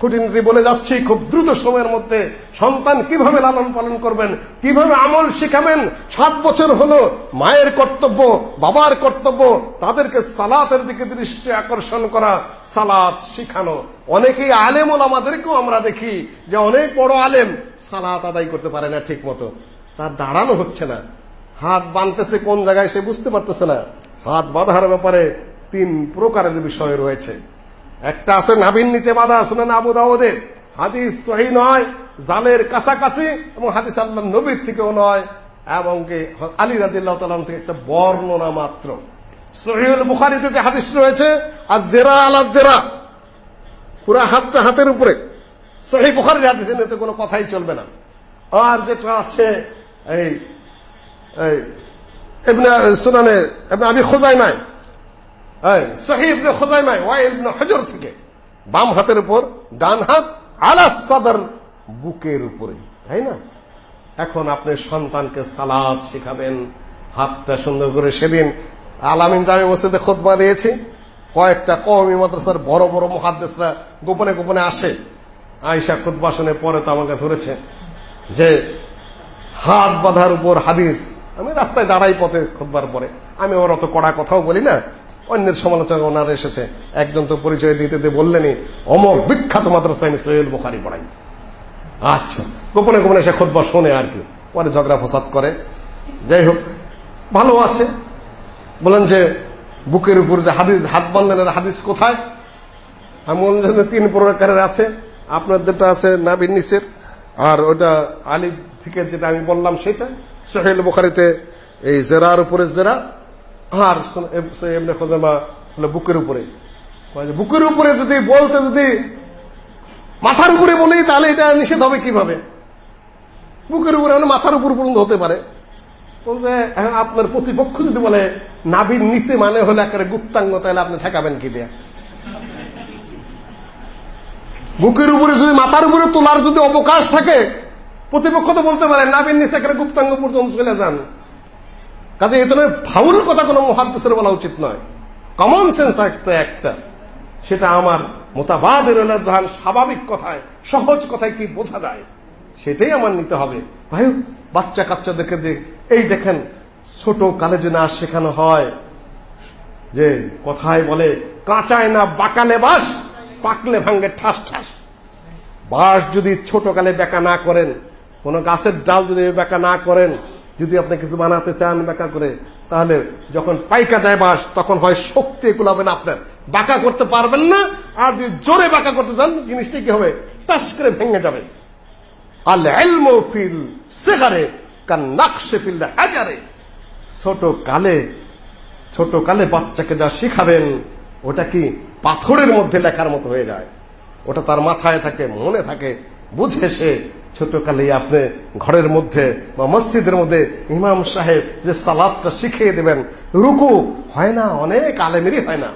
B: খুঁটিনাটি বলে যাচ্ছি, খুব দ্রুত সময়ের মধ্যে সন্তান কীভাবে লালন পালন করবেন, কীভাবে আমল শিখাবেন, সাত বছর হলো মায়ের কর্তব্য, বাবার কর্তব্য, তাদেরকে সালাতের দিকে দৃষ্টি আকর্ষণ করা, সালাত শিখানো। অনেকেই আলেমল আমাদেরকেও আমরা দেখি যে অনেক বড় আলেম সালাত আদায় করতে পারে না ঠিক মতো তার দাঁড়ানো হচ্ছে না। হাত বাঁধতেছে কোন জায়গায় সে বুঝতে পারতেছে না। হাত বাঁধার ব্যাপারে তিন প্রকারের বিষয় রয়েছে। একটা আছে নাবিন নিচে বাঁধা শুনেন আবু দাউদে হাদিস সহি নয়, জালের কাছাকাছি এবং হাদিস আল্লাহ নবীর থেকেও নয়, এবং আলী রাজিল্লাহ থেকে একটা বর্ণনা মাত্র। সহিউল বুখারিতে যে হাদিস রয়েছে আর জেরা আলা জেরা পুরা হাতটা হাতের উপরে। সহি বুখারির হাদিসে নিতে কোনো কথাই চলবে না। আর যেটা আছে, এই সুনানে এই সহি ইবনে খুজাইমায় ওয়াইল হজর থেকে। বাম হাতের উপর, ডান হাত, আলা সাদর বুকের উপরে। তাই না? এখন আপনি সন্তানকে সালাদ শিখাবেন, হাতটা সুন্দর করে সেদিন আলামিন জামে মসজিদে খোদবা দিয়েছি। কয়েকটা কওমি মাদ্রাসার বড় বড় মুহাদ্দিসরা গোপনে গোপনে আসে। আয়েশা খুতবা শুনে, পরে তো আমাকে ধরেছে যে, হাত বাঁধার উপর হাদিস। আমি রাস্তায় দাঁড়াই পথে খুববার পরে। আমি ওর অত কড়া কথাও বলি না। অন্যের সমালোচনা ওনার এসেছে। একজন তো পরিচয় দিতে দিয়ে বললেনই অমর বিখ্যাত মাদ্রাসা আমি সোহেল বোখারি পড়াই। আচ্ছা গোপনে গোপনে সে খুদ্া শোনে আর কি। পরে ঝগড়া ফসাদ করে। যাই হোক, ভালো আছে। বলেন যে, বুকের উপর যে হাদিস, হাত বান্ধনের হাদিস কোথায়? আমি বললাম যে তিন প্রকারের আছে। আপনার যেটা আছে নাবিন নিচের, আর ওটা আলী থেকে যেটা আমি বললাম সেটা। সোহেল বোখারিতে এই জেরার উপরে জেরা আর এমনি খোঁজামা হলো বুকের উপরে। বুকের উপরে যদি বলতে যদি মাথার উপরে বলেই তাহলে এটা নিষেধ হবে কীভাবে? বুকের উপরে মানে মাথার উপর পর্যন্ত হতে পারে। বলছে আপনার প্রতিপক্ষ যদি বলে নাবির নিচে মানে হলে একেবারে গুপ্তাঙ্গ, তাহলে আপনি ঠেকাবেন কি দেয়া? বুকের উপরে যদি মাথার উপরে তোলার যদি অবকাশ থাকে, প্রতিপক্ষ তো বলতে পারে নাবির নিচে একেবারে গুপ্তাঙ্গ পর্যন্ত চলে যান। কাজে এই ধরনের ফাউল কথা কোনো মহাদ্দেশের বলা উচিত নয়। কমন সেন্স একটা একটা। সেটা আমার মোতাবাদের জাহান স্বাভাবিক কথায়, সহজ কথায় কি বোঝা যায়? সেটাই আমার নিতে হবে। ভাই, বাচ্চা কাচ্চাদেরকে যে, এই দেখেন, ছোট কালে যে না শেখানো হয়, যে কথায় বলে, কাঁচায় না বাকালে বাস পাকলে ভাঙ্গে ঠাস ঠাস। বাস যদি ছোট কালে বেকা না করেন, কোন গাছের ডাল যদি বেকা না করেন যদি আপনি কিছু বানাতে চান বেকা করে, তাহলে যখন পাইকা যায় বাস তখন হয় শক্তি এগুলো হবে না আপনার। বাঁকা করতে পারবেন না, আর যদি জোরে বাঁকা করতে চান, জিনিসটি কি হবে? টাস করে ভেঙে যাবে। কান নাকশে ছোট কালে ছোট কালে বাচ্চাকে যা শিখাবেন, ওটা কি পাথরের মধ্যে লেখার মতো হয়ে যায়? ওটা তার মাথায় থাকে, মনে থাকে, বুঝে সে ছোটকালে আপনি ঘরের মধ্যে বা মসজিদের মধ্যে ইমাম সাহেব যে সালাদটা শিখিয়ে দেবেন, রুকু হয় না, অনেক আলেমেরই হয় না।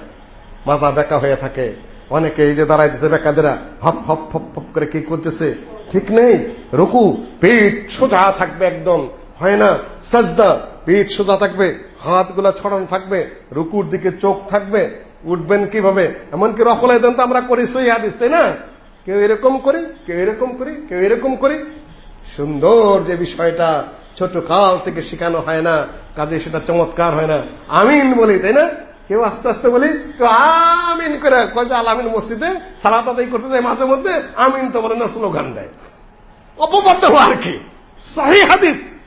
B: মাজা বেকা হয়ে থাকে। অনেকে এই যে দাঁড়াইতেছে বেকাদেরা, হপ হপ হপ হপ করে কি করতেছে? ঠিক নেই। রুকু পেট সোজা থাকবে একদম। হয় না, সাজদা পেট সোজা থাকবে, হাতগুলা ছড়ানো থাকবে, রুকুর দিকে চোখ থাকবে, উঠবেন কীভাবে? এমনকি রফলাই দেন তো আমরা করি তাই না? কেউ এরকম করি, কেউ এরকম করি, কেউ এরকম করি। সুন্দর যে বিষয়টা, ছোট কাল থেকে শেখানো হয় না, কাজে সেটা চমৎকার হয় না। আমিন বলি, তাই না? কেউ আস্তে আস্তে বলি, কেউ আমিন করে কয়েক আলামিন মসজিদে সালাত আদায় করতে যায় মাঝে মধ্যে, আমিন তো বলে না, স্লোগান দেয়। অপবাদ্য আর কি। সাহি হাদিস।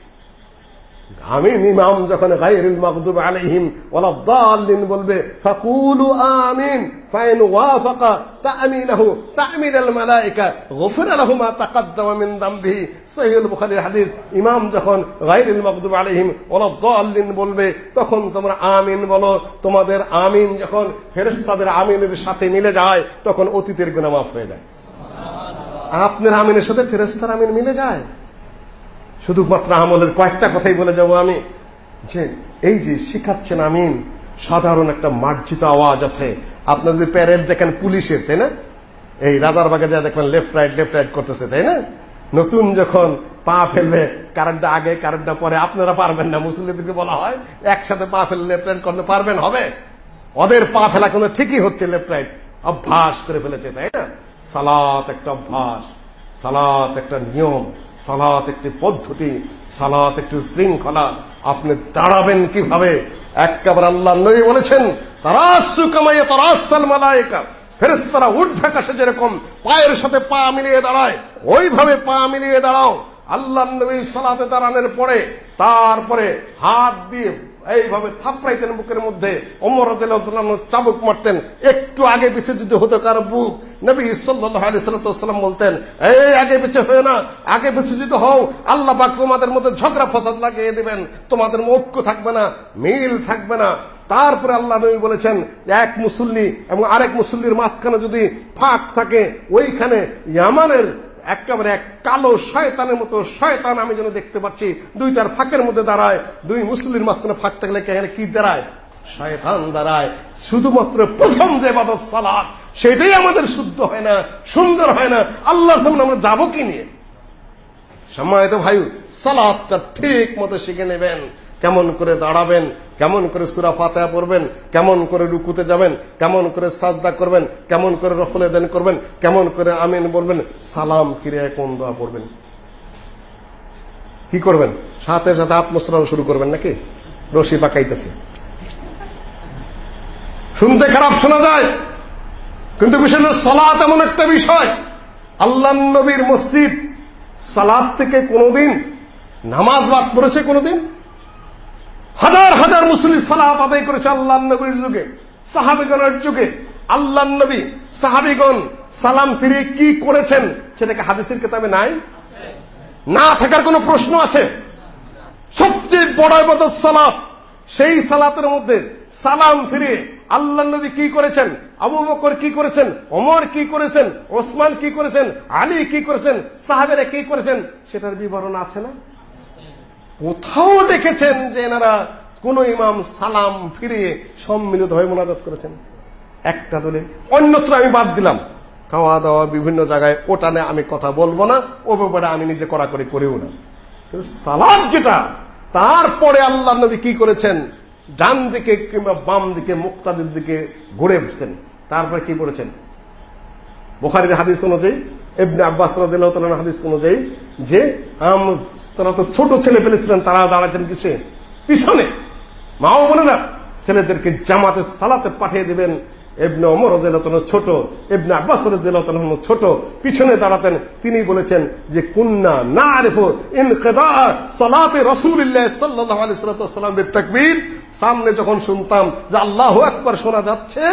B: আমিন ইমাম যখন গায়রুল মাগদুব আলাইহিম ওয়ালা দাল্লিন বলবে, ফাকুলু আমিন, ফাইন ওয়াফাকা তামিনাহু তামিনাল মালায়েকা গফিরা লাহু মা তাকদ্দামা মিন দামবিহি। সহিহুল বুখারীর হাদিস, ইমাম যখন গায়রুল মাগদুব আলাইহিম ওয়ালা দাল্লিন বলবে, তখন তোমরা আমিন বলো। তোমাদের আমিন যখন ফেরেশতাদের আমিনের সাথে মিলে যায়, তখন অতীতের গুনাহ মাফ হয়ে যায়। আপনার আমিনের সাথে ফেরেশতার আমিন মিলে যায়? শুধুমাত্র আমলের কয়েকটা কথাই বলে যাব আমি। যে এই যে শিখাচ্ছেন আমিন, সাধারণ একটা মার্জিত আওয়াজ আছে। আপনার যদি প্যারেড দেখেন পুলিশের, তাই না? এই রাজারবাগে যা দেখবেন লেফট রাইট লেফট রাইট করতেছে, তাই না? নতুন যখন পা ফেলবে কারেন্টটা আগে কারেন্টটা পরে, আপনারা পারবেন না। মুসলিমদেরকে বলা হয়, একসাথে পা ফেলে লেফট রাইট করতে পারবেন, হবে। ওদের পা ফেলা কোনো ঠিকই হচ্ছে লেফট রাইট অভ্যাস করে ফেলেছে, তাই না? সালাত একটা অভ্যাস, সালাত একটা নিয়ম। সালাত একটি পদ্ধতি, সালাত একটি শৃঙ্খলা। আপনি দাঁড়াবেন কীভাবে? একেবারে আল্লাহ নই বলেছেন তারাসু কামাইয়া তারাসাল মালায়েকা। যেরকম পায়ের সাথে পা মিলিয়ে দাঁড়ায়, ওইভাবে পা মিলিয়ে দাঁড়াও। আল্লাহ নবী সালাতে দাঁড়ানোর পরে, তারপরে হাত দিয়ে এইভাবে থাপড়াইতেন বুকের মধ্যে। অমর রাজিয়াল্লাহু চাবুক মারতেন। একটু আগে পিছে যদি হতো কারও বুক, নবী সাল্লাল্লাহু বলতেন, এই, আগে পিছে হয়ে না, আগে পিছে যদি হও, আল্লাহ পাক তোমাদের মধ্যে ঝগড়া ফসাদ লাগিয়ে দিবেন। তোমাদের ঐক্য থাকবে না, মিল থাকবে না। তারপরে আল্লাহ নবী বলেছেন, এক মুসল্লি এবং আরেক মুসল্লির মাঝখানে যদি ফাঁক থাকে, ওইখানে ইয়ামানের একেবারে এক কালো শয়তানের মতো শয়তান আমি যেন দেখতে পাচ্ছি। দুইটার ফাঁকের মধ্যে দাঁড়ায়, দুই মুসলির মাঝখানে ফাঁক থাকলে এখানে কি দাঁড়ায়? শয়তান দাঁড়ায়। শুধুমাত্র প্রথম যে বাদত সালাদ সেটাই আমাদের শুদ্ধ হয় না, সুন্দর হয় না। আল্লাহ সামনে আমরা যাব কি নিয়ে? সম্মানিত ভাই সালাদটা ঠিক মতো শিখে নেবেন। কেমন করে দাঁড়াবেন, কেমন করে সুরা ফাতেহা পড়বেন, কেমন করে রুকুতে যাবেন, কেমন করে সাজদা করবেন, কেমন করে রফলে দেন করবেন, কেমন করে আমিন বলবেন, সালাম ফিরে কোন দোয়া পড়বেন? কি করবেন? সাথে সাথে আত্মস্মরণ শুরু করবেন নাকি? রশি পাকাইতেছে। শুনতে খারাপ শোনা যায়, কিন্তু বিষয় সলাৎ এমন একটা বিষয় আল্লাহ নবীর মসজিদ সালাদ থেকে কোনদিন নামাজ বাদ পড়েছে কোনদিন? হাজার হাজার মুসলিম সালাত আদায় করেছে আল্লাহ নবীর যুগে, সাহাবিগণের যুগে। আল্লাহ নবী, সাহাবিগণ সালাম ফিরে কি করেছেন সেটাকে হাদিসের কেতাবে নাই? না থাকার কোন প্রশ্ন আছে? সবচেয়ে বড় ইবাদত সালাত, সেই সালাতের মধ্যে সালাম ফিরে আল্লাহ নবী কি করেছেন? আবু বকর কি করেছেন? ওমর কি করেছেন? ওসমান কি করেছেন? আলী কি করেছেন? সাহাবেরা কি করেছেন? সেটার বিবরণ আছে না? কোথাও দেখেছেন যে এনারা কোন ইমাম সালাম ফিরিয়ে সম্মিলিত হয়ে মোনাজাত করেছেন? একটা দলে অন্যত্র আমি বাদ দিলাম। খাওয়া দাওয়া বিভিন্ন জায়গায় ওটা নিয়ে আমি কথা বলব না, ও ব্যাপারে আমি নিজে কড়াকড়ি করিও না। কিন্তু সালাম যেটা, তারপরে আল্লাহ নবী কি করেছেন? ডান দিকে কিংবা বাম দিকে, মুক্তাদের দিকে ঘুরে বসছেন তারপরে কি করেছেন? বোখারির হাদিস অনুযায়ী এবনে আব্বাস হাদিস অনুযায়ী যে তারা তো ছোট ছেলে পেলেছিলেন, তারা দাঁড়াতেন কিসে পিছনে। মাও বলে না, ছেলেদেরকে জামাতে, সালাতে পাঠিয়ে দিবেন। এবনে অমর রাজিল্লাহ ছোট এবনে আব্বাস রাজিল্লাহ ছোট, পিছনে দাঁড়াতেন। তিনি বলেছেন যে, কুন্না না আরেফো ইন সালাতে রসুল্লাহ সাল্লাহ সামনে যখন শুনতাম যে আল্লাহ একবার শোনা যাচ্ছে,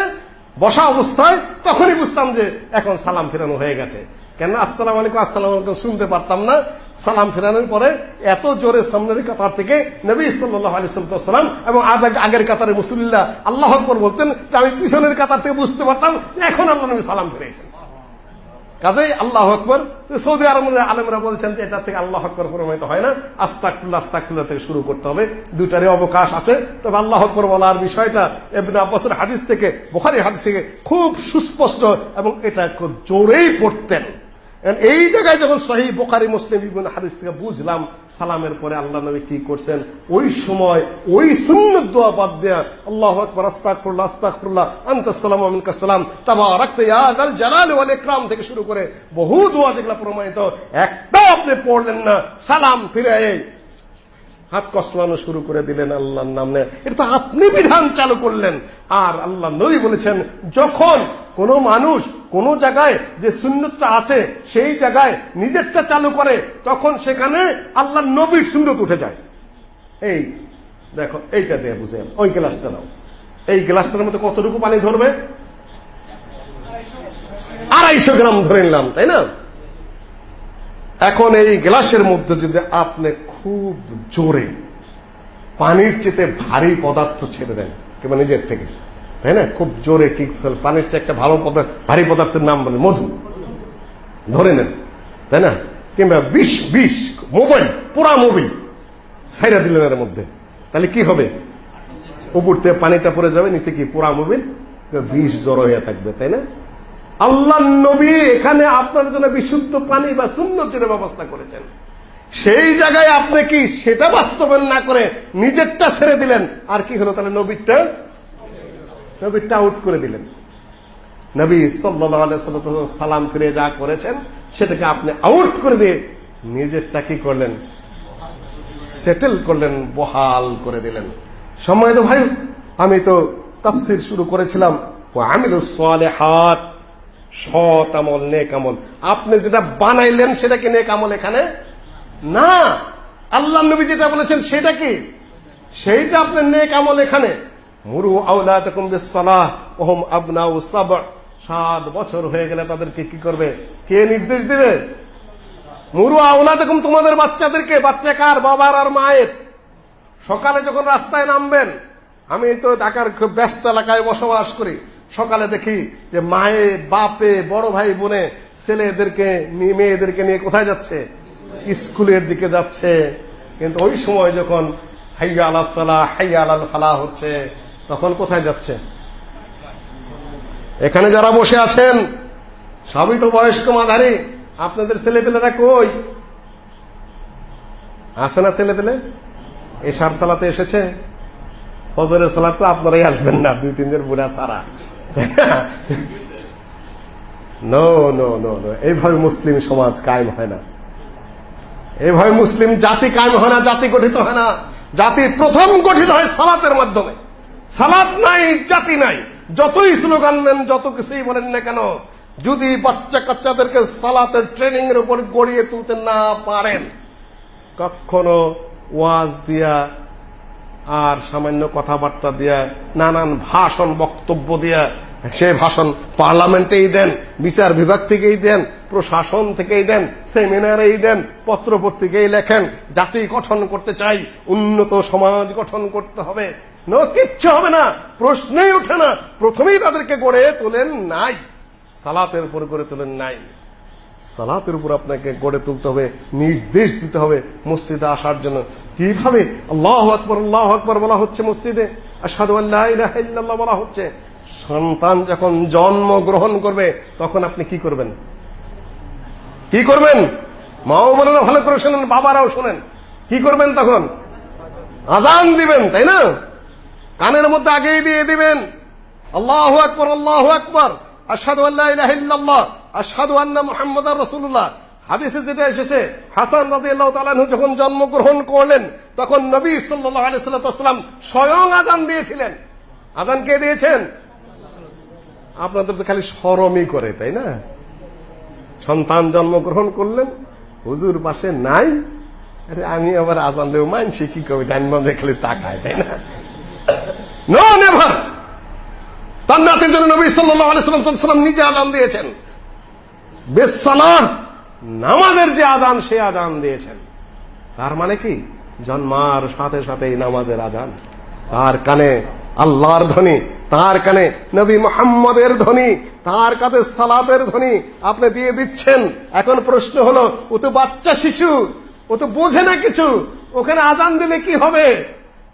B: বসা অবস্থায়, তখনই বুঝতাম যে, এখন সালাম ফেরানো হয়ে গেছে। কেন আসসালাম আলাইকুম আসসালাম আলাইকুম শুনতে পারতাম না। সালাম ফেরানোর পরে এত জোরে সামনের কাতার থেকে নবী সাল্লাহ আলি সাল্লাম এবং আগের কাতারে মুসুল্লাহ আল্লাহ আকবর বলতেন যে আমি পিছনের কাতার থেকে বুঝতে পারতাম এখন আল্লাহ নবী সালাম ফিরেছেন। কাজেই আল্লাহ আকবর। সৌদি আরবের আলমরা বলছেন যে এটা থেকে আল্লাহ আকবর প্রমাণিত হয় না। আস্তাকুল্লাহ আস্তাকুল্লাহ থেকে শুরু করতে হবে। দুটারই অবকাশ আছে। তবে আল্লাহ আকবর বলার বিষয়টা এমনি আব্বাসের হাদিস থেকে বোখারি হাদিস থেকে খুব সুস্পষ্ট এবং এটা জোরেই পড়তেন। এই জায়গায় যখন সহি বোকারি মুসলিম বিভিন্ন হাদিস থেকে বুঝলাম, সালামের পরে আল্লাহ নবী কি করছেন? ওই সময় ওই সুন্নত দোয়া বাদ দেয়া আল্লাহ আকবর আস্তাকুল্লাহ আস্তাকুল্লাহ আন্তসালাম আমিনকাসালাম তাবা রাখতে থেকে শুরু করে বহু দোয়া যেগুলো প্রমাণিত আপনি পড়লেন না, সালাম ফিরে হাত কসলানো শুরু করে দিলেন আল্লাহর নাম। এটা আপনি বিধান চালু করলেন। আর আল্লাহ নবী বলেছেন, যখন কোন মানুষ কোন জায়গায় যে সুন্নতটা আছে, সেই জায়গায় নিজেরটা চালু করে, তখন সেখানে আল্লাহ নবীর সুন্নত উঠে যায়। এই দেখো, এইটা দিয়ে বুঝে ওই গ্লাসটা দাও। এই গ্লাসটার মধ্যে কতটুকু পানি ধরবে? আড়াইশো গ্রাম ধরে নিলাম, তাই না? এখন এই গ্লাসের মধ্যে যদি আপনি খুব জোরে পানির চেতে ভারী পদার্থ ছেড়ে দেন কিংবা নিজের থেকে। তাই না? খুব জোরে কি পানির চেয়ে একটা ভালো পদার্থ ভারী পদার্থের নাম বলে মধু। ধরে নেন, তাই না? কিংবা বিষ বিষ, মোবাইল, পুরা মোবিল সাইরা দিলেন এর মধ্যে। তাহলে কি হবে? উপর থেকে পানিটা পড়ে যাবে, নিচে কি পোড়া মোবিল বিষ জড়ো হয়ে থাকবে, তাই না? আল্লাহ নবী এখানে আপনার জন্য বিশুদ্ধ পানি বা সুন্নতির ব্যবস্থা করেছেন। সেই জায়গায় আপনি কি সেটা বাস্তবায়ন না করে নিজেরটা ছেড়ে দিলেন? আর কি হলো তাহলে নবীরটা? নবীরটা আউট করে দিলেন। নবী সাল্লাহ সালাম ফিরে যা করেছেন, সেটাকে আপনি আউট করে দিয়ে নিজেরটা কি করলেন? সেটেল করলেন, বহাল করে দিলেন। সময় তো ভাই, আমি তো তাফসির শুরু করেছিলাম ও আমিল হাত সৎ আমল, নেক আমল। আপনি যেটা বানাইলেন সেটা কি নেক আমল এখানে? না, আল্লাহ নবী যেটা বলেছেন সেটা কি? সেইটা আপনার নেক আমল এখানে। মুরু আউলাতাকুম বিসসালাহ, ওহম আবনাউ সাব সাত বছর হয়ে গেলে তাদেরকে কি করবে? কে নির্দেশ দিবে? মুরু আউলাতাকুম তোমাদের বাচ্চাদেরকে, বাচ্চা কার, বাবার আর মায়ের। সকালে যখন রাস্তায় নামবেন, আমি তো ঢাকার খুব ব্যস্ত এলাকায় বসবাস করি। সকালে দেখি যে মায়ে, বাপে, বড় ভাই, বোনে ছেলেদেরকে মেয়েদেরকে নিয়ে কোথায় যাচ্ছে? স্কুলের দিকে যাচ্ছে। কিন্তু ওই সময় যখন হাইয়া আলাহ সালাহ হাইয়া আলাল ফালা হচ্ছে, তখন কোথায় যাচ্ছে? এখানে যারা বসে আছেন, সবই তো বয়স্ক মাঝারি। আপনাদের ছেলেপেলেরা কই? আছে না ছেলেপেলে? এশার সালাতে এসেছে? ফজরের সালাত তো আপনারাই আসবেন না, দুই তিনজন বুড়া ছাড়া। নো নো নো নো এইভাবে মুসলিম সমাজ কায়েম হয় না। এইভাবে মুসলিম জাতি কায়েম হয় না, জাতি গঠিত হয় না। জাতি প্রথম গঠিত হয় সালাতের মাধ্যমে। সালাত নাই, জাতি নাই। যতই স্লোগান দেন, যত কিছুই বলেন না কেন, যদি বাচ্চা কাচ্চাদেরকে সালাতের ট্রেনিং এর উপর গড়িয়ে তুলতে না পারেন, কখনো ওয়াজ দিয়া আর সামান্য কথাবার্তা দিয়া, নানান ভাষণ, বক্তব্য দিয়া সে ভাষণ পার্লামেন্টেই দেন, বিচার বিভাগ থেকেই দেন, প্রশাসন থেকেই দেন, সেমিনারেই দেন পত্র লেখেন, জাতি গঠন করতে চাই, উন্নত সমাজ গঠন করতে হবে। ন, কিচ্ছু হবে না, প্রশ্নই ওঠে না, প্রথমেই তাদেরকে গড়ে তোলেন নাই। সালাতের উপর গড়ে তোলেন নাই। সালাতের উপর আপনাকে গড়ে তুলতে হবে, নির্দেশ দিতে হবে মসজিদে আসার জন্য। কীভাবে? আল্লাহ আকবর আল্লাহ আকবর বলা হচ্ছে মসজিদে। আসাদু আল্লাহ বলা হচ্ছে। সন্তান যখন জন্ম গ্রহণ করবে, তখন আপনি কি করবেন? কি করবেন? মাও বোনেরা ভালো করে শোনেন, বাবারাও শোনেন। কি করবেন তখন? আজান দিবেন, তাই না? কানের মধ্যে আগেই দিয়ে দিবেন। আল্লাহ আকবর আল্লাহ আকবর। আসাদু আল্লাহ আসাদু আন্না মোহাম্মদ রসুল্লাহ হাদিসে যেটা এসেছে, হাসান রাজি আল্লাহ যখন জন্মগ্রহণ করলেন, তখন নবী সাল্লাহ আলিয়াল্লাম স্বয়ং আজান দিয়েছিলেন। আজান কে দিয়েছেন? আপনাদের তো খালি সরমই করে, তাই না? সন্তান জন্মগ্রহণ করলেন, হুজুর পাশে নাই, আরে আমি আবার আজান দেব, মানছি, কি কবে ডাইন বন্ধে খালি তাকায়, তাই না? তার নিজে দিয়েছেন। নামাজের যে আজান, সে আজান দিয়েছেন। তার মানে কি? জন্মার সাথে সাথে নামাজের আজান। তার কানে আল্লাহর ধ্বনি, তার কানে নবী মোহাম্মদের ধ্বনি, তার কাছে সালাতের ধ্বনি আপনি দিয়ে দিচ্ছেন। এখন প্রশ্ন হলো, ও তো বাচ্চা শিশু, ও তো বোঝে না কিছু, ওখানে আজান দিলে কি হবে?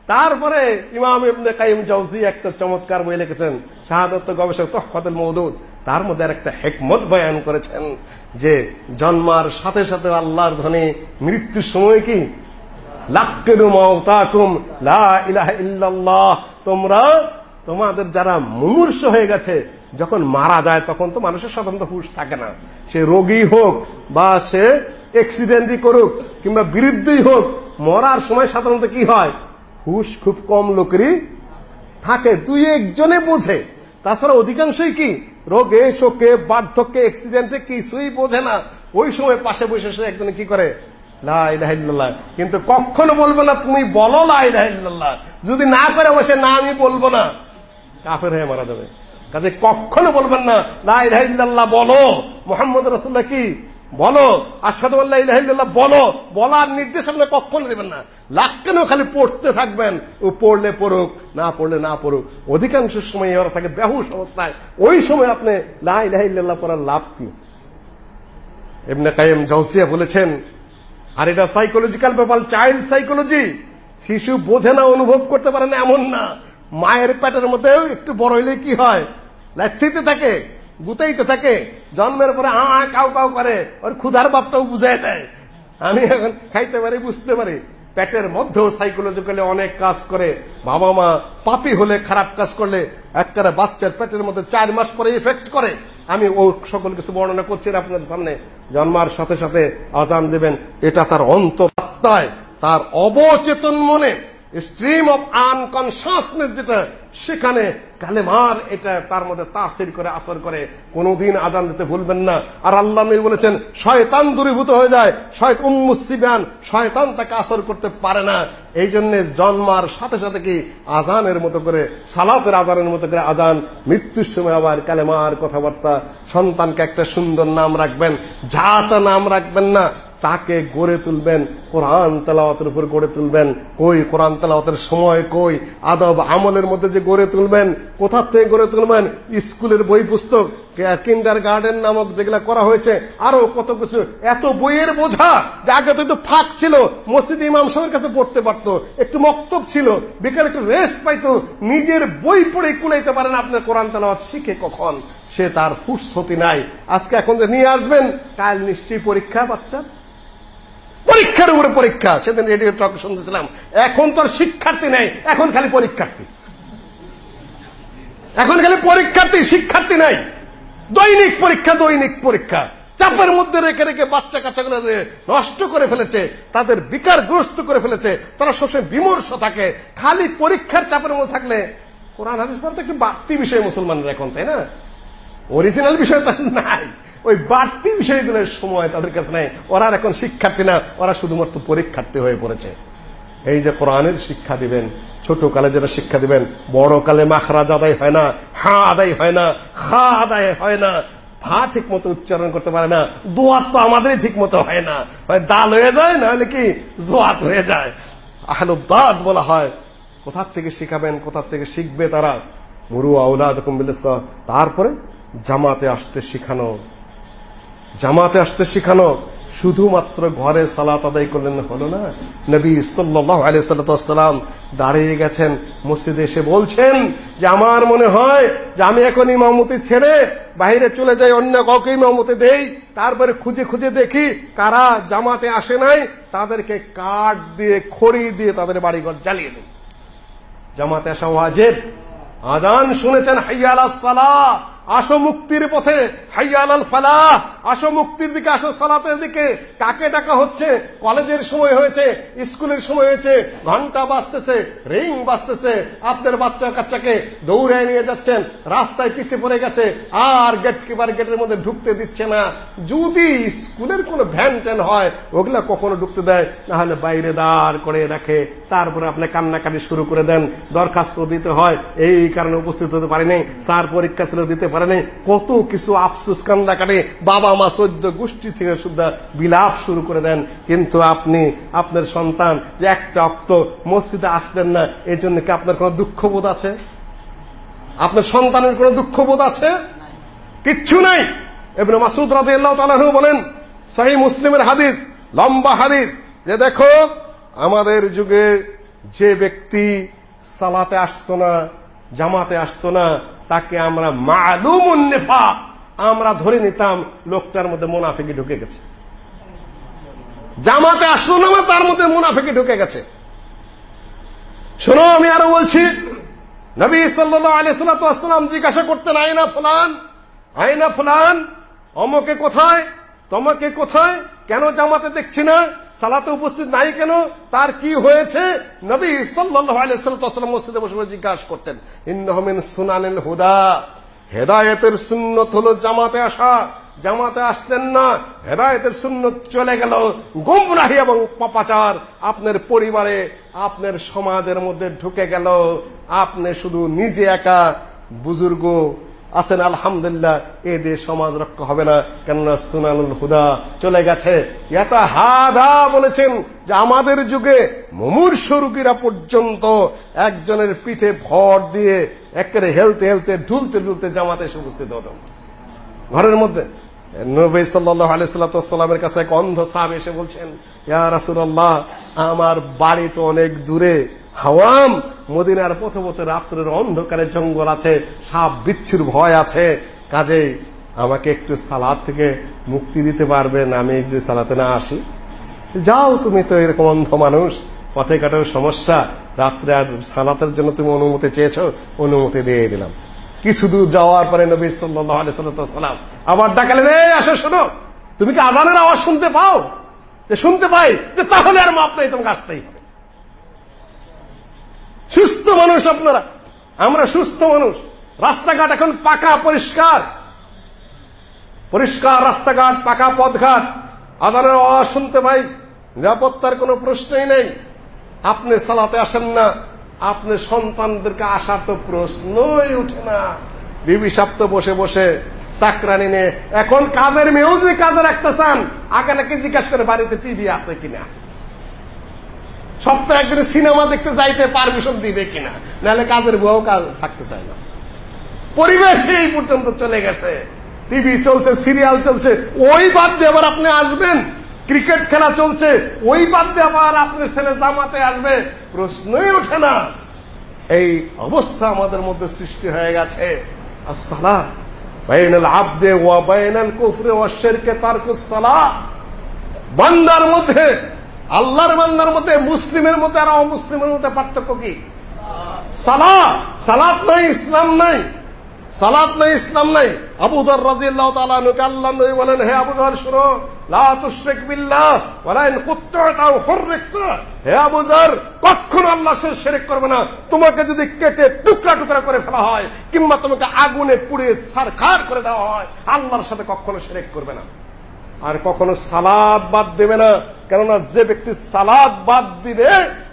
B: তারপরে ইমাম ইবনে কাইম জৌজি একটা চমৎকার বই লিখেছেন শাহাদত্ত গবেষক তহফাতুল মৌদুদ তার মধ্যে একটা হেকমত বয়ান করেছেন যে, জন্মার সাথে সাথে আল্লাহর ধ্বনি, মৃত্যুর সময় কি? লাক্কেদু মাওতাকুম, লা ইলাহা ইল্লাল্লাহ। তোমরা, তোমাদের যারা মুমূর্ষ হয়ে গেছে, যখন মারা যায় তখন তো মানুষের সাধারণত হুশ থাকে না। সে রোগী হোক বা সে অ্যাক্সিডেন্টই করুক কিংবা বিরুদ্ধেই হোক, মরার সময় সাধারণত কি হয়? হুশ খুব কম লোকেরই থাকে, দুই একজনে বোঝে। তাছাড়া অধিকাংশই কি? রোগে, শোকে, বার্ধক্যে অ্যাক্সিডেন্টে কিছুই বোঝে না। ওই সময় পাশে বসে সে একজনে কি করে? লাইল্লাহ কিন্তু কখনো বলব না, তুমি বলো লাইল্লাহ যদি না করে বসে, না আমি বলব না। কাফের হয়ে মারা যাবে। কাজে কখনো বলবেন না লাইল্লাহ বলো। মোহাম্মদ রসুল্লাহ কি? বলো। আসাদু আল্লাহ ইলাহিল্লাহ বলো। বলার নির্দেশ আপনি কখনো দেবেন না। লাখ কেন খালি পড়তে থাকবেন। ও পড়লে পড়ুক, না পড়লে না পড়ুক। অধিকাংশ সময় ওরা থাকে বেহুশ অবস্থায়। ওই সময় আপনি লা ইলাহিল্লাহ পড়ার লাভ কি? এমনি কায়েম জৌসিয়া বলেছেন আর এটা সাইকোলজিক্যাল ব্যাপার চাইল্ড সাইকোলজি শিশু বোঝে না, অনুভব করতে পারে না, এমন না। মায়ের পেটের মধ্যে একটু বড় হইলে কি হয়? থাকে, গুতাইতে থাকে। জন্মের পরে আ কাউ কাউ করে। ওর ক্ষুধার বাপটাও বুঝাই দেয়। আমি এখন খাইতে পারি, বুঝতে পারি। পেটের মধ্যেও সাইকোলজিক্যালি অনেক কাজ করে। বাবা মা পাপি হলে খারাপ কাজ করলে একবারে বাচ্চার পেটের মধ্যে চার মাস পরে ইফেক্ট করে। আমি ও সকল কিছু বর্ণনা করছি আপনার সামনে জন্মার সাথে সাথে আজান দেবেন। এটা তার অন্তরাত্মায়, তার অবচেতন মনে। স্ট্রিম অফ আনকনসিয়াসনেস যেটা, সেখানে কালেমার এটা তার মধ্যে তাসির করে, আসর করে। কোনদিন আজান দিতে ভুলবেন না। আর আল্লাহ বলেছেন, শয়তান দূরীভূত হয়ে যায় শয়ত উম্মুসিবান শয়তান তাকে আসর করতে পারে না। এই জন্য জন্মার সাথে সাথে কি আজানের মতো করে, সালাতের আজানের মতো করে আজান, মৃত্যুর সময় আবার কালেমার কথাবার্তা, সন্তানকে একটা সুন্দর নাম রাখবেন। জাত নাম রাখবেন না, তাকে গড়ে তুলবেন। কোরআন তালাওয়াতের উপর গড়ে তুলবেন। কই কোরআন তালাওয়াতের সময় কই? আদব আমলের মধ্যে যে গড়ে তুলবেন, কোথা থেকে গড়ে তুলবেন? স্কুলের বই পুস্তক কিন্ডার গার্ডেন নামক যেগুলা করা হয়েছে, আরও কত কিছু। এত বইয়ের বোঝা যে আগে তো একটু ফাঁক ছিল, মসজিদ ইমাম সাহেবের কাছে পড়তে পারতো, একটু মক্তব ছিল বিকালে একটু রেস্ট পাইতো, নিজের বই পড়ে কুলাইতে পারেন আপনার কোরআন তালাওয়াত শিখে কখন? সে তার ফুসতি নাই। আজকে এখন যে নিয়ে আসবেন, কাল নিশ্চয়ই পরীক্ষা, বাচ্চা। পরীক্ষার উপরে পরীক্ষা। সেদিন রেডিও টক শুনতেছিলাম। এখন তোর শিক্ষার্থী নেই, এখন খালি পরীক্ষার্থী। এখন খালি পরীক্ষার্থী, শিক্ষার্থী নাই। দৈনিক পরীক্ষা দৈনিক পরীক্ষা। চাপের মধ্যে রেখে রেখে বাচ্চা কাচ্চাগুলো নষ্ট করে ফেলেছে, তাদের বিকারগ্রস্ত করে ফেলেছে, তারা সবসময় বিমর্ষ থাকে। খালি পরীক্ষার চাপের মধ্যে থাকলে কোরআন, হাদিস বলতে একটু বাড়তি বিষয় মুসলমানরা এখন, তাই না? অরিজিনাল বিষয় তো নাই। ওই বাড়তি বিষয়গুলোর সময় তাদের কাছে নাই। ওরা এখন শিক্ষার্থী না, ওরা শুধুমাত্র পরীক্ষার্থী হয়ে পড়েছে। এই যে কোরআনের শিক্ষা দিবেন, ছোট কালে যেটা শিক্ষা দিবেন, বড় কালে মাখরাজ আদায় হয় না, হা আদায় হয় না, খা আদায় হয় না ফা ঠিক মতো উচ্চারণ করতে পারে না দোয়াত তো আমাদেরই ঠিক মতো হয় না। হয় দাল হয়ে যায় না হলে কি জোয়াত হয়ে যায়। আহল দাদ বলা হয় কোথার থেকে শিখাবেন কোথার থেকে শিখবে তারা? মুরু আউলাদ তারপরে জামাতে আসতে শিখানো। জামাতে আসতে শিখানো শুধুমাত্র ঘরে সালাত আদায় করলেন হলো না? নবী সাল্লাহ আলিয়াল্লাম দাঁড়িয়ে গেছেন, মসজিদে এসে বলছেন যে, আমার মনে হয় যে আমি এখন ইমামতি ছেড়ে বাইরে চলে যাই, অন্য কাউকে ইমামতি দেই। তারপরে খুঁজে খুঁজে দেখি কারা জামাতে আসে নাই, তাদেরকে কাঠ দিয়ে, খড়ি দিয়ে তাদের বাড়িঘর জ্বালিয়ে দিই। জামাতে আসা ওয়াজেব। আজান শুনেছেন হাইয়াল সালা আসো মুক্তির পথে হাইয়াল ফালাহ। আসো মুক্তির দিকে, আসো সালাতের দিকে। কাকে ডাকা হচ্ছে? কলেজের সময় হয়েছে, স্কুলের সময় হয়েছে, ঘণ্টা বাজতেছে, রিং বাজতেছে। আপনার বাচ্চা কাচ্চাকে দৌড়ে নিয়ে যাচ্ছেন, রাস্তায় পিছিয়ে পড়ে গেছে, আর গেট কিপার গেটের মধ্যে ঢুকতে দিচ্ছে না। যদি স্কুলের কোনো ভ্যান ট্যান হয়, ওগুলা কখনো ঢুকতে দেয় না হলে বাইরে দাঁড় করে রাখে তারপরে আপনি কান্নাকাটি শুরু করে দেন। দরখাস্ত দিতে হয়, এই কারণে উপস্থিত হতে পারেনি। স্যার পরীক্ষা ছিল, দিতে পারেনি কত কিছু আফসুস কান্দাকাটি বাবা মা চোদ্দ গোষ্ঠী থেকে শুদ্ধ বিলাপ শুরু করে দেন। কিন্তু আপনি, আপনার সন্তান যে একটা অক্ত মসজিদে আসলেন না এই জন্য কি আপনার কোন দুঃখবোধ আছে? আপনার সন্তানের কোন দুঃখবোধ আছে? কিচ্ছু নাই। এবার মাসুদ রাতে আল্লাহ বলেন সাহি মুসলিমের হাদিস, লম্বা হাদিস, যে দেখো, আমাদের যুগে যে ব্যক্তি সালাতে আসতো না, জামাতে আসতো না তাকে আমরা মালুম নেফা আমরা ধরে নিতাম লোকটার মধ্যে মোনাফিকি ঢুকে গেছে। জামাতে আসলো না তার মধ্যে মোনাফিকি ঢুকে গেছে। শোনো, আমি আরও বলছি, নবী আলিয়াল্লাম জিজ্ঞাসা করতেন আইনা ফুলান? আইনা ফুলান? অমকে কোথায়? তোমাকে কোথায়? কেন জামাতে দেখছি না? সালাতে উপস্থিত নাই কেন? তার কি হয়েছে? নবী সাল্লাম মসজিদে বসে জিজ্ঞাসা করতেন ইন্নহমিন সুনানিল হুদা। হেদায়েতের সুন্নত হলো জামাতে আসা। জামাতে আসলেন না, হেদায়েতের সুন্নত চলে গেল গুমরাহি এবং পাপাচার। আপনার পরিবারে, আপনার সমাজের মধ্যে ঢুকে গেল। আপনি শুধু নিজে একা, বুজুর্গ আছেন, আলহামদুলিল্লাহ, এ দিয়ে সমাজ রক্ষা হবে না। কেননা সুনানুল হুদা চলে গেছে। এটা হাদা বলেছেন যে আমাদের যুগে মুমূর্ষ রুগীরা পর্যন্ত একজনের পিঠে ভর দিয়ে একেবারে হেলতে হেলতে, ঢুলতে ঢুলতে জামাতে এসে উপস্থিত হতো। ঘরের মধ্যে নবী সাল্লাহ আলাইসাল্লামের কাছে এক অন্ধ সাহাব এসে বলছেন, ইয়া রাসূলুল্লাহ, আমার বাড়ি তো অনেক দূরে। হাওয়াম মদিনার পথে পথে রাত্রের অন্ধকারে জঙ্গল আছে, সাপ বিচ্ছুর ভয় আছে। কাজেই আমাকে একটু সালাদ থেকে মুক্তি দিতে পারবেন, আমি যে সালাতে না আসি। যাও তুমি তো এরকম অন্ধ মানুষ, পথে কাটার সমস্যা। রাত্রে আর সালাতের জন্য তুমি অনুমতি চেয়েছো, অনুমতি দিয়ে দিলাম। কিছু দূর যাওয়ার পরে নবী সাল্লাম আবার ডাকালেন আসো, শোনো। তুমি কি আজানের আওয়াজ শুনতে পাও? শুনতে পাই, যে তাহলে আর মাপ নেই তোমাকে আসতেই হবে। সুস্থ মানুষ আপনারা। আমরা সুস্থ মানুষ। রাস্তাঘাট এখন পাকা, পরিষ্কার। পরিষ্কার রাস্তাঘাট, পাকা পথঘাট। আজানের আওয়াজ শুনতে পাই। নিরাপত্তার কোনো প্রশ্নই নেই। আপনি সালাতে আসেন না। আপনি সন্তানদেরকে আসার তো প্রশ্নই উঠে না। বিবি সাপ্ত বসে বসে চাকরানি নিয়ে, এখন কাজের মেয়েও যদি কাজে রাখতে চান, আগে নাকি জিজ্ঞাসা করে বাড়িতে টিভি আছে কিনা? সপ্তাহে একদিন সিনেমা দেখতে যাইতে পারমিশন দিবে কিনা? নাহলে কাজের বউ কাজ থাকতে চায় না। পরিবেশ এই পর্যন্ত চলে গেছে। টিভি চলছে, সিরিয়াল চলছে। ওই বাদ দিয়ে আবার আপনি আসবেন। ক্রিকেট খেলা চলছে। ওই বাদ দিয়ে আবার আপনার ছেলে জামাতে আসবে। প্রশ্নই ওঠে না। এই অবস্থা আমাদের মধ্যে সৃষ্টি হয়ে গেছে। আবদে ওয়া বাইনাল কুফরে ওয়া শিরকে তারকুস বান্দার মধ্যে আল্লাহর বান্দার মধ্যে, মুসলিমের মধ্যে আর অমুসলিমের মধ্যে পার্থক্য কি? সালা সালাত নাই, ইসলাম নাই। সালাত নাই, ইসলাম নাই। তাআলা নকে আল্লাহ নবী বলেন, হে শুনো। লা তুশরিক বিল্লাহ ইন হুররিকতা। হে কখনো আল্লাহর সাথে করবে না। তোমাকে যদি কেটে টুকরা টুকরা করে ফেলা হয়, কিংবা তোমাকে আগুনে পুড়িয়ে সারখার করে দেওয়া হয়, আল্লাহর সাথে কখনো শিরক করবে না। আর কখনো সালাদ বাদ দেবে না। কেননা যে ব্যক্তি সালাদ বাদ দিবে,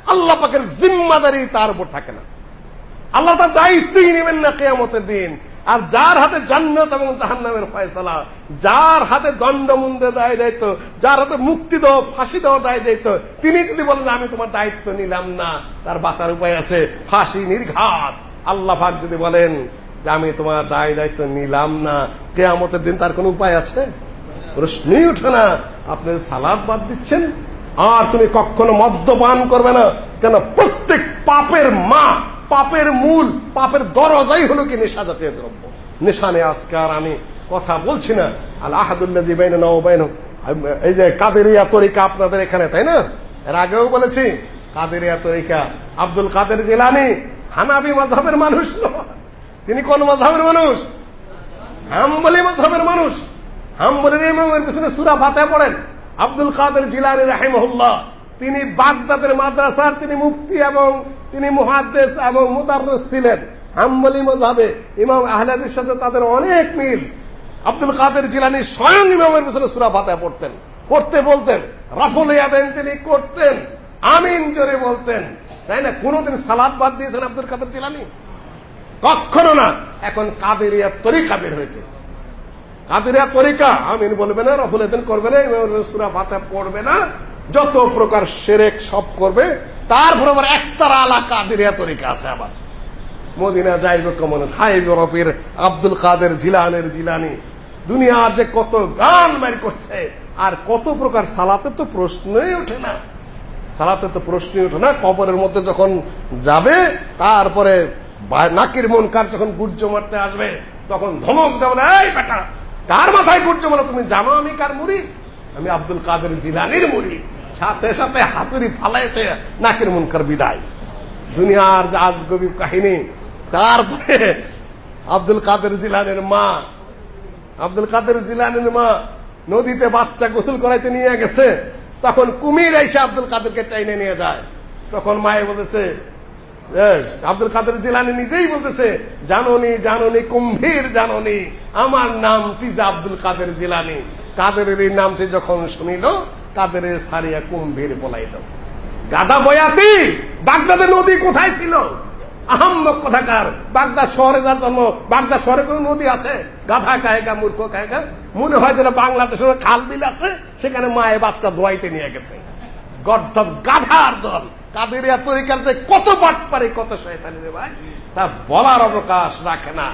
B: আল্লাহ পাকের জিম্মাদারি তার উপর থাকে না। আল্লাহ তার দায়িত্বই নেবেন না কেয়ামতের দিন। আর যার হাতে জান্নাত এবং জাহান্নামের ফয়সালা, যার হাতে দণ্ডমুন্ডে দায় দায়িত্ব, যার হাতে মুক্তি দেওয়া, ফাঁসি দেওয়া দায় দায়িত্ব, তিনি যদি বলেন, আমি তোমার দায়িত্ব নিলাম না, তার বাঁচার উপায় আছে ফাঁসি, নির্ঘাত। আল্লাহ যদি বলেন যে, আমি তোমার দায় দায়িত্ব নিলাম না, কেয়ামতের দিন তার কোন উপায় আছে? প্রশ্নই উঠে না। আপনি সালাদ বাদ দিচ্ছেন, আর তুমি কখনো মদ্যপান করবে না। কেন প্রত্যেক পাপের মা, পাপের মূল, পাপের দরজাই হলো কি নেশা জাতীয় দ্রব্য। নেশানে আজকার আমি কথা বলছি না। আল আহাদুল্লাহ বাইন বাইন এই যে কাদেরিয়া তরিকা আপনাদের এখানে, তাই না? এর আগেও বলেছি, কাদেরিয়া তরিকা। আব্দুল কাদের জিলানি হানাবি মজাবের মানুষ। তিনি কোন মজাবের মানুষ? হাম্বলি মজাবের মানুষ। হাম্বলের ইমামের পিছনে সুরা ফাতে পড়েন। আব্দুল কাদের জিলানি রাহিমহুল্লাহ, তিনি বাগদাদের মাদ্রাসার তিনি মুফতি এবং তিনি মুহাদ্দেস এবং মুদাররিস ছিলেন। হাম্বলি মজাবে ইমাম আহলাদের সাথে তাদের অনেক মিল। আব্দুল কাদের জিলানি স্বয়ং ইমামের পিছনে সুরা ফাতে পড়তেন। পড়তে বলতেন, রাফুল ইয়াদেন তিনি করতেন। আমিন জোরে বলতেন। তাই না? কোনদিন সালাদ বাদ দিয়েছেন আব্দুল কাদের জিলানি? কখনো না। এখন কাদেরিয়া তরিকা বের হয়েছে। কাদেরিয়া তরিকা। আমিন বলবে না, রফুল এদিন করবে না সুরা ফাতে পড়বে না। যত প্রকার সেরেক সব করবে তারপর আবার একতারা আলা কাদেরিয়া তরিকা আছে আবার মদিনা যাইবে কমন? খাইবে রফির আব্দুল কাদের জিলানের জিলানি। দুনিয়ার যে কত গান মারি করছে, আর কত প্রকার সালাতের তো প্রশ্নই ওঠে না। সালাতে তো প্রশ্নই ওঠে না। কবরের মধ্যে যখন যাবে, তারপরে নাকির মন কার যখন গুর্জ মারতে আসবে, তখন ধমক দেবে এই বেটা কার মাথায় গুর্জ বলো তুমি? জানো আমি কার মুড়ি? আমি আব্দুল কাদের জিলানির মুড়ি। সাথে সাথে হাতুড়ি ফালাইতে নাকির মুনকার বিদায়। দুনিয়ার যে আজগবি কাহিনী, তারপরে আব্দুল কাদের জিলানের মা। আব্দুল কাদের জিলানের মা নদীতে বাচ্চা গোসল করাইতে নিয়ে গেছে। তখন কুমির এসে আব্দুল কাদেরকে টাইনে নিয়ে যায়। তখন মায়ে বলেছে আব্দুল কাদের জিলানি নিজেই বলতেছে, জাননি জাননি, কুম্ভীর জাননি, আমার নামটি যে আব্দুল কাদের জিলানি। কাদের এই নামটি যখন শুনিল কাদের সারিয়া কুম্ভীর বলাইল গাদা বয়াতি, বাগদাদের নদী কোথায় ছিল? আহম্মক কোথাকার? বাগদা শহরে যার জন্ম, বাগদা শহরে কোন নদী আছে? গাধা কায়গা মূর্খ কায়গা মনে হয় যেন বাংলাদেশের খাল বিল আছে, সেখানে মায়ে বাচ্চা দোয়াইতে নিয়ে গেছে। গর্ধব গাধার দল কাদেরিয়া তরিকার যে কত পাট পারে কত শয়তানি রে ভাই? তা বলার অবকাশ রাখে না।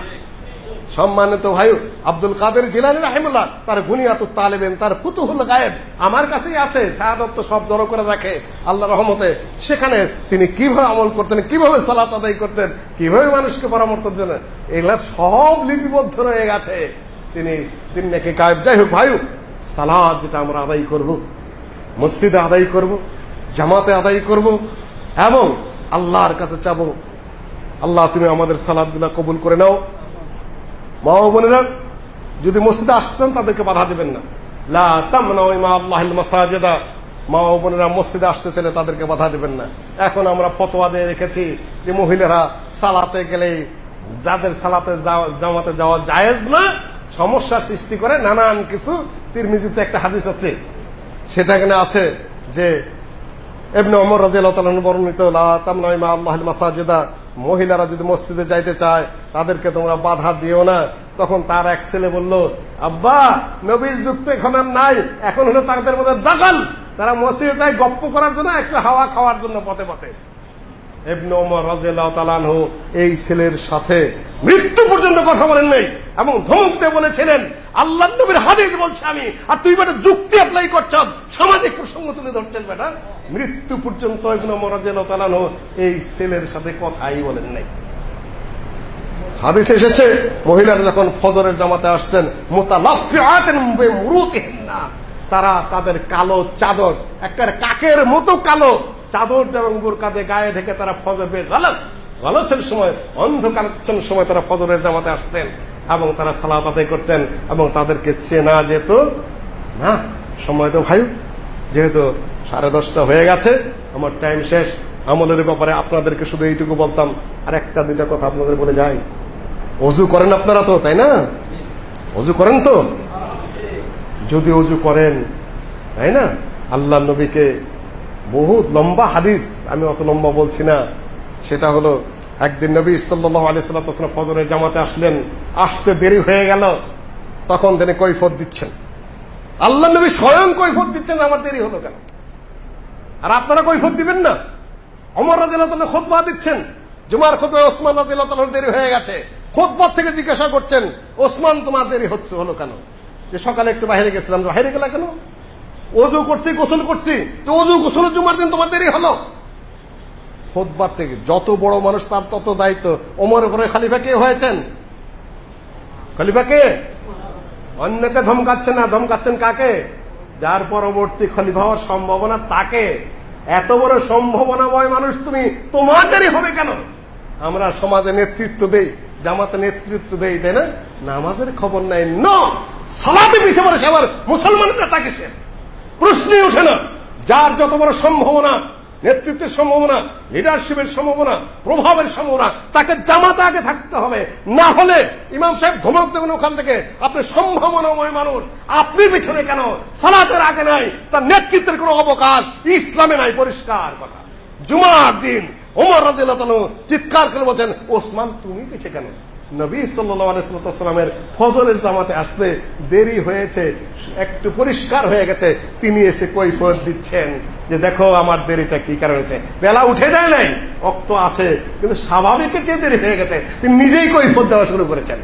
B: সম্মানিত ভাই আব্দুল কাদের জিলানি রাহিমুল্লাহ তার গুনিয়াত তালেবেন তার ফুতুহুল গায়েব আমার কাছেই আছে শাহাদত সব জড়ো করে রাখে আল্লাহ রহমতে। সেখানে তিনি কীভাবে আমল করতেন কীভাবে সালাত আদায় করতেন কীভাবে মানুষকে পরামর্শ দিতেন এগুলা সব লিপিবদ্ধ রয়ে গেছে। তিনি তিনি নাকি গায়েব। যাই হোক ভাই সালাদ যেটা আমরা আদায় করব মসজিদে আদায় করব জামাতে আদায় করব এবং আল্লাহর কাছে চাবো। আল্লাহ, তুমি আমাদের সালাদগুলা কবুল করে নাও। মা বোনেরা, যদি মসজিদে আসছেন, তাদেরকে বাধা দেবেন না। লা তামনাউ ইমা আল্লাহিল মাসাজিদা। মা ও বোনেরা মসজিদে আসতে চাইলে তাদেরকে বাধা দিবেন না। এখন আমরা ফতোয়া দিয়ে রেখেছি যে মহিলারা সালাতে গেলে যাদের সালাতে জামাতে যাওয়া জায়েজ না, সমস্যা সৃষ্টি করে নানান কিছু। তিরমিজিতে একটা হাদিস আছে। সেটা এখানে আছে যে এমনি অমর রাজি তাআলা বর্ণিত, লা তামনাউ ইমা আল্লাহিল মাসাজিদা। মহিলারা যদি মসজিদে যাইতে চায়, তাদেরকে তোমরা বাধা দিও না। তখন তার এক ছেলে বলল, আব্বা, নবীর যুক্ত এখন নাই। এখন হলো তাদের মধ্যে দখল তারা মসজিদে যায় গপ্প করার জন্য, একটু হাওয়া খাওয়ার জন্য পথে পথে। এবনে ওমর এই ছেলের সাথে মৃত্যু পর্যন্ত কথা বলেন নাই এবং ধমক দিয়ে বলেছিলেন নবীর হাদিস আমি, আর তুই বেটা যুক্তি অ্যাপ্লাই করছ, সামাজিক প্রসঙ্গ তুলে ধরছেন বেটা। মৃত্যু পর্যন্ত ওমর এই ছেলের সাথে কথাই বলেন নাই। হাদিস এসেছে, মহিলারা যখন ফজরের জামাতে আসছেন বিমুরুতিহিন্না, তারা তাদের কালো চাদর একটা কাকের মতো কালো চাদর এবং বোরকাতে গায়ে ঢেকে তারা ফজর বে গালাস। গালাসের সময়, অন্ধকারাচ্ছন্ন সময় তারা ফজরের জামাতে আসতেন এবং তারা সালাত আদায় করতেন এবং তাদেরকে চেনা যেত না। সময় তো ভাই, যেহেতু সাড়ে দশটা হয়ে গেছে, আমার টাইম শেষ। আমলের ব্যাপারে আপনাদেরকে শুধু এইটুকু বলতাম, আর একটা দুইটা কথা আপনাদের বলে যাই। অজু করেন আপনারা তো, তাই না? অজু করেন তো? যদি অজু করেন, তাই না? আল্লাহ নবীকে বহুত লম্বা হাদিস, আমি অত লম্বা বলছি না। সেটা হলো, একদিন নবী সাল্লাহ আলিয়াল্লাম ফজরের জামাতে আসলেন, আসতে দেরি হয়ে গেল। তখন তিনি কৈফত দিচ্ছেন। আল্লাহ নবী স্বয়ং কৈফত দিচ্ছেন, আমার দেরি হলো কেন? আর আপনারা কৈফত দিবেন না? অমর রাজিল্লাহ খোদবা দিচ্ছেন। জুমার খোদবা ওসমান রাজিল্লাহ দেরি হয়ে গেছে। খোদবার থেকে জিজ্ঞাসা করছেন, ওসমান, তোমার দেরি হচ্ছে, হলো কেন? যে সকালে একটু বাইরে গেছিলাম বাইরে গেলা কেন? অজু করছি, গোসল করছি। তো অজু গোসল জুমার দিন তোমার দেরি হলো। খোদবার থেকে যত বড় মানুষ তার তত দায়িত্ব। ওমর উপরে খালিফা কে হয়েছেন? খলিফা কে? অন্যকে ধমকাচ্ছেন না, ধমকাচ্ছেন কাকে? যার পরবর্তী খলিফা হওয়ার সম্ভাবনা তাকে। এত বড় সম্ভাবনাময় মানুষ তুমি তোমাদেরই হবে কেন? আমরা সমাজে নেতৃত্ব দেই, জামাতে নেতৃত্ব দেই, তাই না? নামাজের খবর নাই, ন! সালাতে পিছিয়ে সে আবার মুসলমানরা তাকে সে প্রশ্নই ওঠে না। যার যত বড় সম্ভাবনা, নেতৃত্বের সম্ভাবনা লিডারশিপের সম্ভাবনা, প্রভাবের সম্ভাবনা, তাকে জামাতে আগে থাকতে হবে। না হলে ইমাম সাহেব ধমক দেবেন ওখান থেকে, আপনি সম্ভাবনাময় মানুষ। আপনি পিছনে কেন? সালাতের আগে নাই, তার নেতৃত্বের কোনো অবকাশ ইসলামে নাই, পরিষ্কার কথা। জুমার দিন ওমর রাজিল্লাহ চিৎকার করে বলছেন, ওসমান, তুমি পিছে কেন? নবী সাল্লামের ফজরের জামাতে আসতে দেরি হয়েছে, একটু পরিষ্কার হয়ে গেছে, তিনি এসে কৈফত দিচ্ছেন যে দেখো আমার দেরিটা কি কারণ হয়েছে। বেলা উঠে যায় নাই, অক্ত আছে, কিন্তু স্বাভাবিকের চেয়ে দেরি হয়ে গেছে, তিনি নিজেই কৈফত দেওয়া শুরু করেছেন।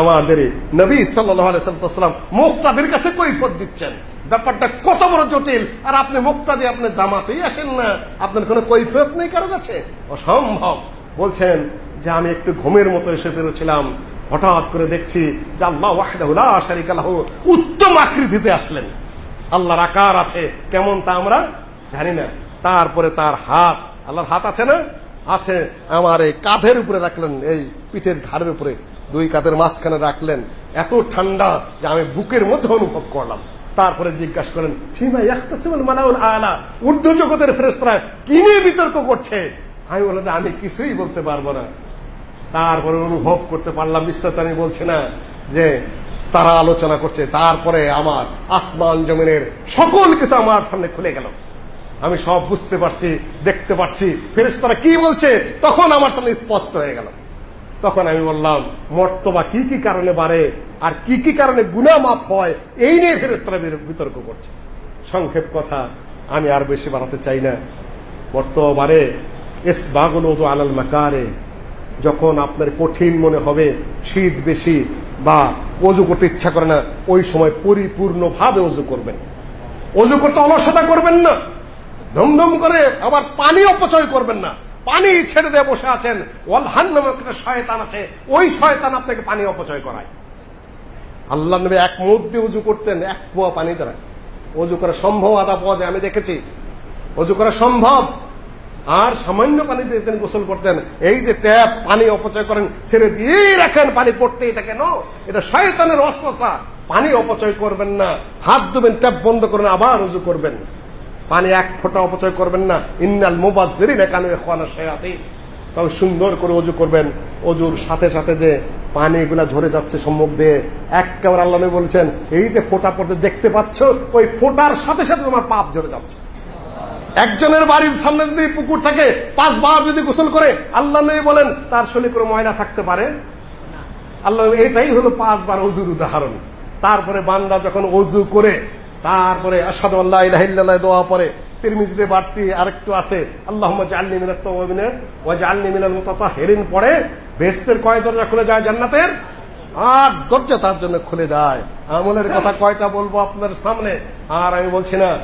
B: আমার দেরি, নবী সাল্লাম মুক্তাদের কাছে কৈফত দিচ্ছেন। ব্যাপারটা কত বড় জটিল, আর আপনি মুক্তা দিয়ে আপনি জামাতেই আসেন না, আপনার কোনো কৈফিয়ত নেই কারও কাছে? অসম্ভব। বলছেন যে আমি একটু ঘুমের মতো এসে পেরেছিলাম হঠাৎ করে দেখছি যে আল্লাহ ওয়াহদাহুল্লাহ শারিকালাহ উত্তম আকৃতিতে আসলেন। আল্লাহর আকার আছে, কেমন তা আমরা জানি না। তারপরে তার হাত, আল্লাহর হাত আছে না? আছে। আমার এই কাঁধের উপরে রাখলেন, এই পিঠের ঘাড়ের উপরে। দুই কাঁধের মাঝখানে রাখলেন। এত ঠান্ডা যে আমি বুকের মধ্যে অনুভব করলাম। তারপরে জিজ্ঞাসা করেন ফিমা ইয়াখতাসিমুল মালাউল আলা? ঊর্ধ্ব জগতের ফেরেশতারা কি নিয়ে বিতর্ক করছে। আমি বললাম যে, আমি কিছুই বলতে পারব না। তারপরে অনুভব করতে পারলাম বিস্তারিত আমি বলছি না যে তারা আলোচনা করছে, তারপরে আমার আসমান জমিনের সকল কিছু আমার সামনে খুলে গেল। আমি সব বুঝতে পারছি, দেখতে পাচ্ছি ফেরেশতারা কি বলছে তখন আমার সামনে স্পষ্ট হয়ে গেল। তখন আমি বললাম, মর্তবা কি কি কারণে বাড়ে আর কি কি কারণে গুনা মাফ হয়, এই নিয়ে ফেরেস্তারা বিতর্ক করছে। সংক্ষেপ কথা, আমি আর বেশি বাড়াতে চাই না। মর্তবা বাড়ে এস বাগুলো তো আলাল মাকারে যখন আপনার কঠিন মনে হবে, শীত বেশি বা অজু করতে ইচ্ছা করে না, ওই সময় পরিপূর্ণভাবে অজু করবেন। অজু করতে অলসতা করবেন না। ধুমধুম করে আবার পানি অপচয় করবেন না। পানি ছেড়ে দিয়ে বসে আছেন। ওয়ালহান নামক একটা শয়তান আছে। ওই শয়তান আপনাকে পানি অপচয় করায়। আল্লাহ নবী এক মুখ দিয়ে উজু করতেন, এক পোয়া পানি দ্বারা। অজু করা সম্ভব আদা পদে আমি দেখেছি। অজু করা সম্ভব। আর সামান্য পানি দিয়ে তিনি গোসল করতেন। এই যে ট্যাপ, পানি অপচয় করেন, ছেড়ে দিয়েই রাখেন পানি, পড়তেই থাকে, নো? এটা শয়তানের অস্ত্রসা পানি অপচয় করবেন না। হাত ধুবেন, ট্যাপ বন্ধ করেন, আবার উজু করবেন। পানি এক ফোঁটা অপচয় করবেন না। ইন্নাল মুবাজ্জিরিনা কানু ইখওয়ানা শায়াতিন। তবে সুন্দর করে অজু করবেন। অজুর সাথে সাথে যে পানি এগুলা ঝরে যাচ্ছে সম্মুখ দিয়ে, একেবারে আল্লাহ বলেছেন, এই যে ফোঁটা পড়তে দেখতে পাচ্ছ, ওই ফোঁটার সাথে সাথে তোমার পাপ ঝরে যাচ্ছে। একজনের বাড়ির সামনে যদি পুকুর থাকে, পাঁচবার যদি গোসল করে, আল্লাহ নবী বলেন, তার শরীরে কোনো ময়লা থাকতে পারে? আল্লাহ এটাই হলো পাঁচবার অজুর উদাহরণ। তারপরে বান্দা যখন অজু করে, তারপরে আসাদ আল্লাহ দোয়া পরে তিরমিজিতে বাড়তি আরেকটু আছে আল্লাহ জাল্লি মিনাত তাওয়াবিনে ওয়া জাল্লি মিনাল মুতাতাহহিরিন পড়ে বেহেশতের কয় দরজা খুলে যায় জান্নাতের? আর দরজা তার জন্য খুলে যায়। আমলের কথা কয়টা বলব আপনার সামনে? আর আমি বলছি না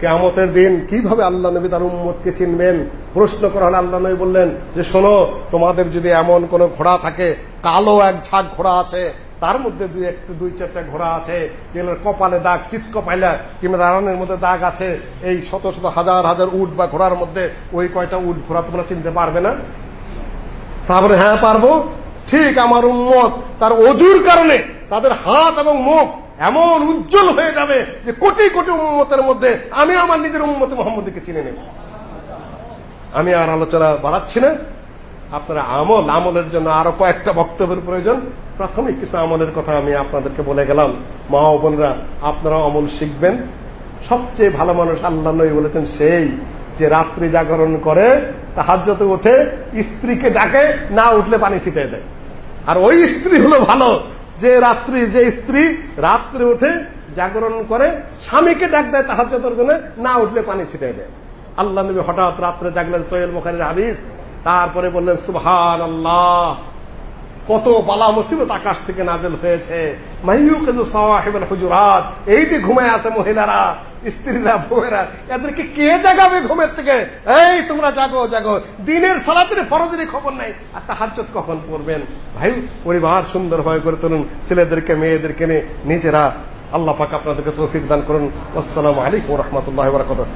B: কেয়ামতের দিন কীভাবে আল্লাহ নবী তার উম্মতকে চিনবেন? প্রশ্ন করা হলে আল্লাহ নবী বললেন যে, শোনো, তোমাদের যদি এমন কোন ঘোড়া থাকে, কালো এক ঝাঁক ঘোড়া আছে, তার মধ্যে দুই একটা দুই চারটা ঘোড়া আছে, যেগুলোর কপালে দাগ চিৎ কপাইলা কিংবা দাঁড়ানোর মধ্যে দাগ আছে, এই শত শত হাজার হাজার উট বা ঘোড়ার মধ্যে ওই কয়টা উট ঘোড়া তোমরা চিনতে পারবে না? সাবরে হ্যাঁ পারব। ঠিক, আমার উম্মত, তার অজুর কারণে তাদের হাত এবং মুখ এমন উজ্জ্বল হয়ে যাবে যে কোটি কোটি উম্মতের মধ্যে আমি আমার নিজের উম্মত মোহাম্মদকে চিনে নেব। আমি আর আলোচনা বাড়াচ্ছি না। আপনারা আমল, আমলের জন্য আরও কয়েকটা বক্তব্যের প্রয়োজন। প্রাথমিক কিছু আমলের কথা আমি আপনাদেরকে বলে গেলাম। মা ও বোনরা, আপনারা আমল শিখবেন। সবচেয়ে ভালো মানুষ আল্লাহ নই বলেছেন সেই যে রাত্রি জাগরণ করে তাহাজ্জতে উঠে স্ত্রীকে ডাকে, না উঠলে পানি ছিটে দেয়। আর ওই স্ত্রী হলো ভালো। যে রাত্রি, যে স্ত্রী রাত্রে উঠে জাগরণ করে, স্বামীকে ডাক দেয় তাহার জন্য না উঠলে পানি ছিটাই দেয়। আল্লাহ নবী হঠাৎ রাত্রে জাগলেন সোহেল মুখারির হাদিস, তারপরে বললেন সুবহান আল্লাহ কত বালা মুসিবত আকাশ থেকে নাজেল হয়েছে। হুজুরাত, এই যে ঘুমায় আছে মহিলারা, স্ত্রীরা, বউয়েরা, এদেরকে কে জাগাবে ঘুমের থেকে? এই, তোমরা জাগো জাগো। দিনের সালাতের ফরজের খবর নাই। আর তাহাজ্জুদ কখন পড়বেন? ভাই, পরিবার সুন্দরভাবে করে তুলুন, ছেলেদেরকে, মেয়েদেরকে নিয়ে নিজেরা আল্লাহ পাক আপনাদেরকে তৌফিক দান করুন। আসসালামু আলাইকুম রহমতুল্লাহ বারাকাতুহু।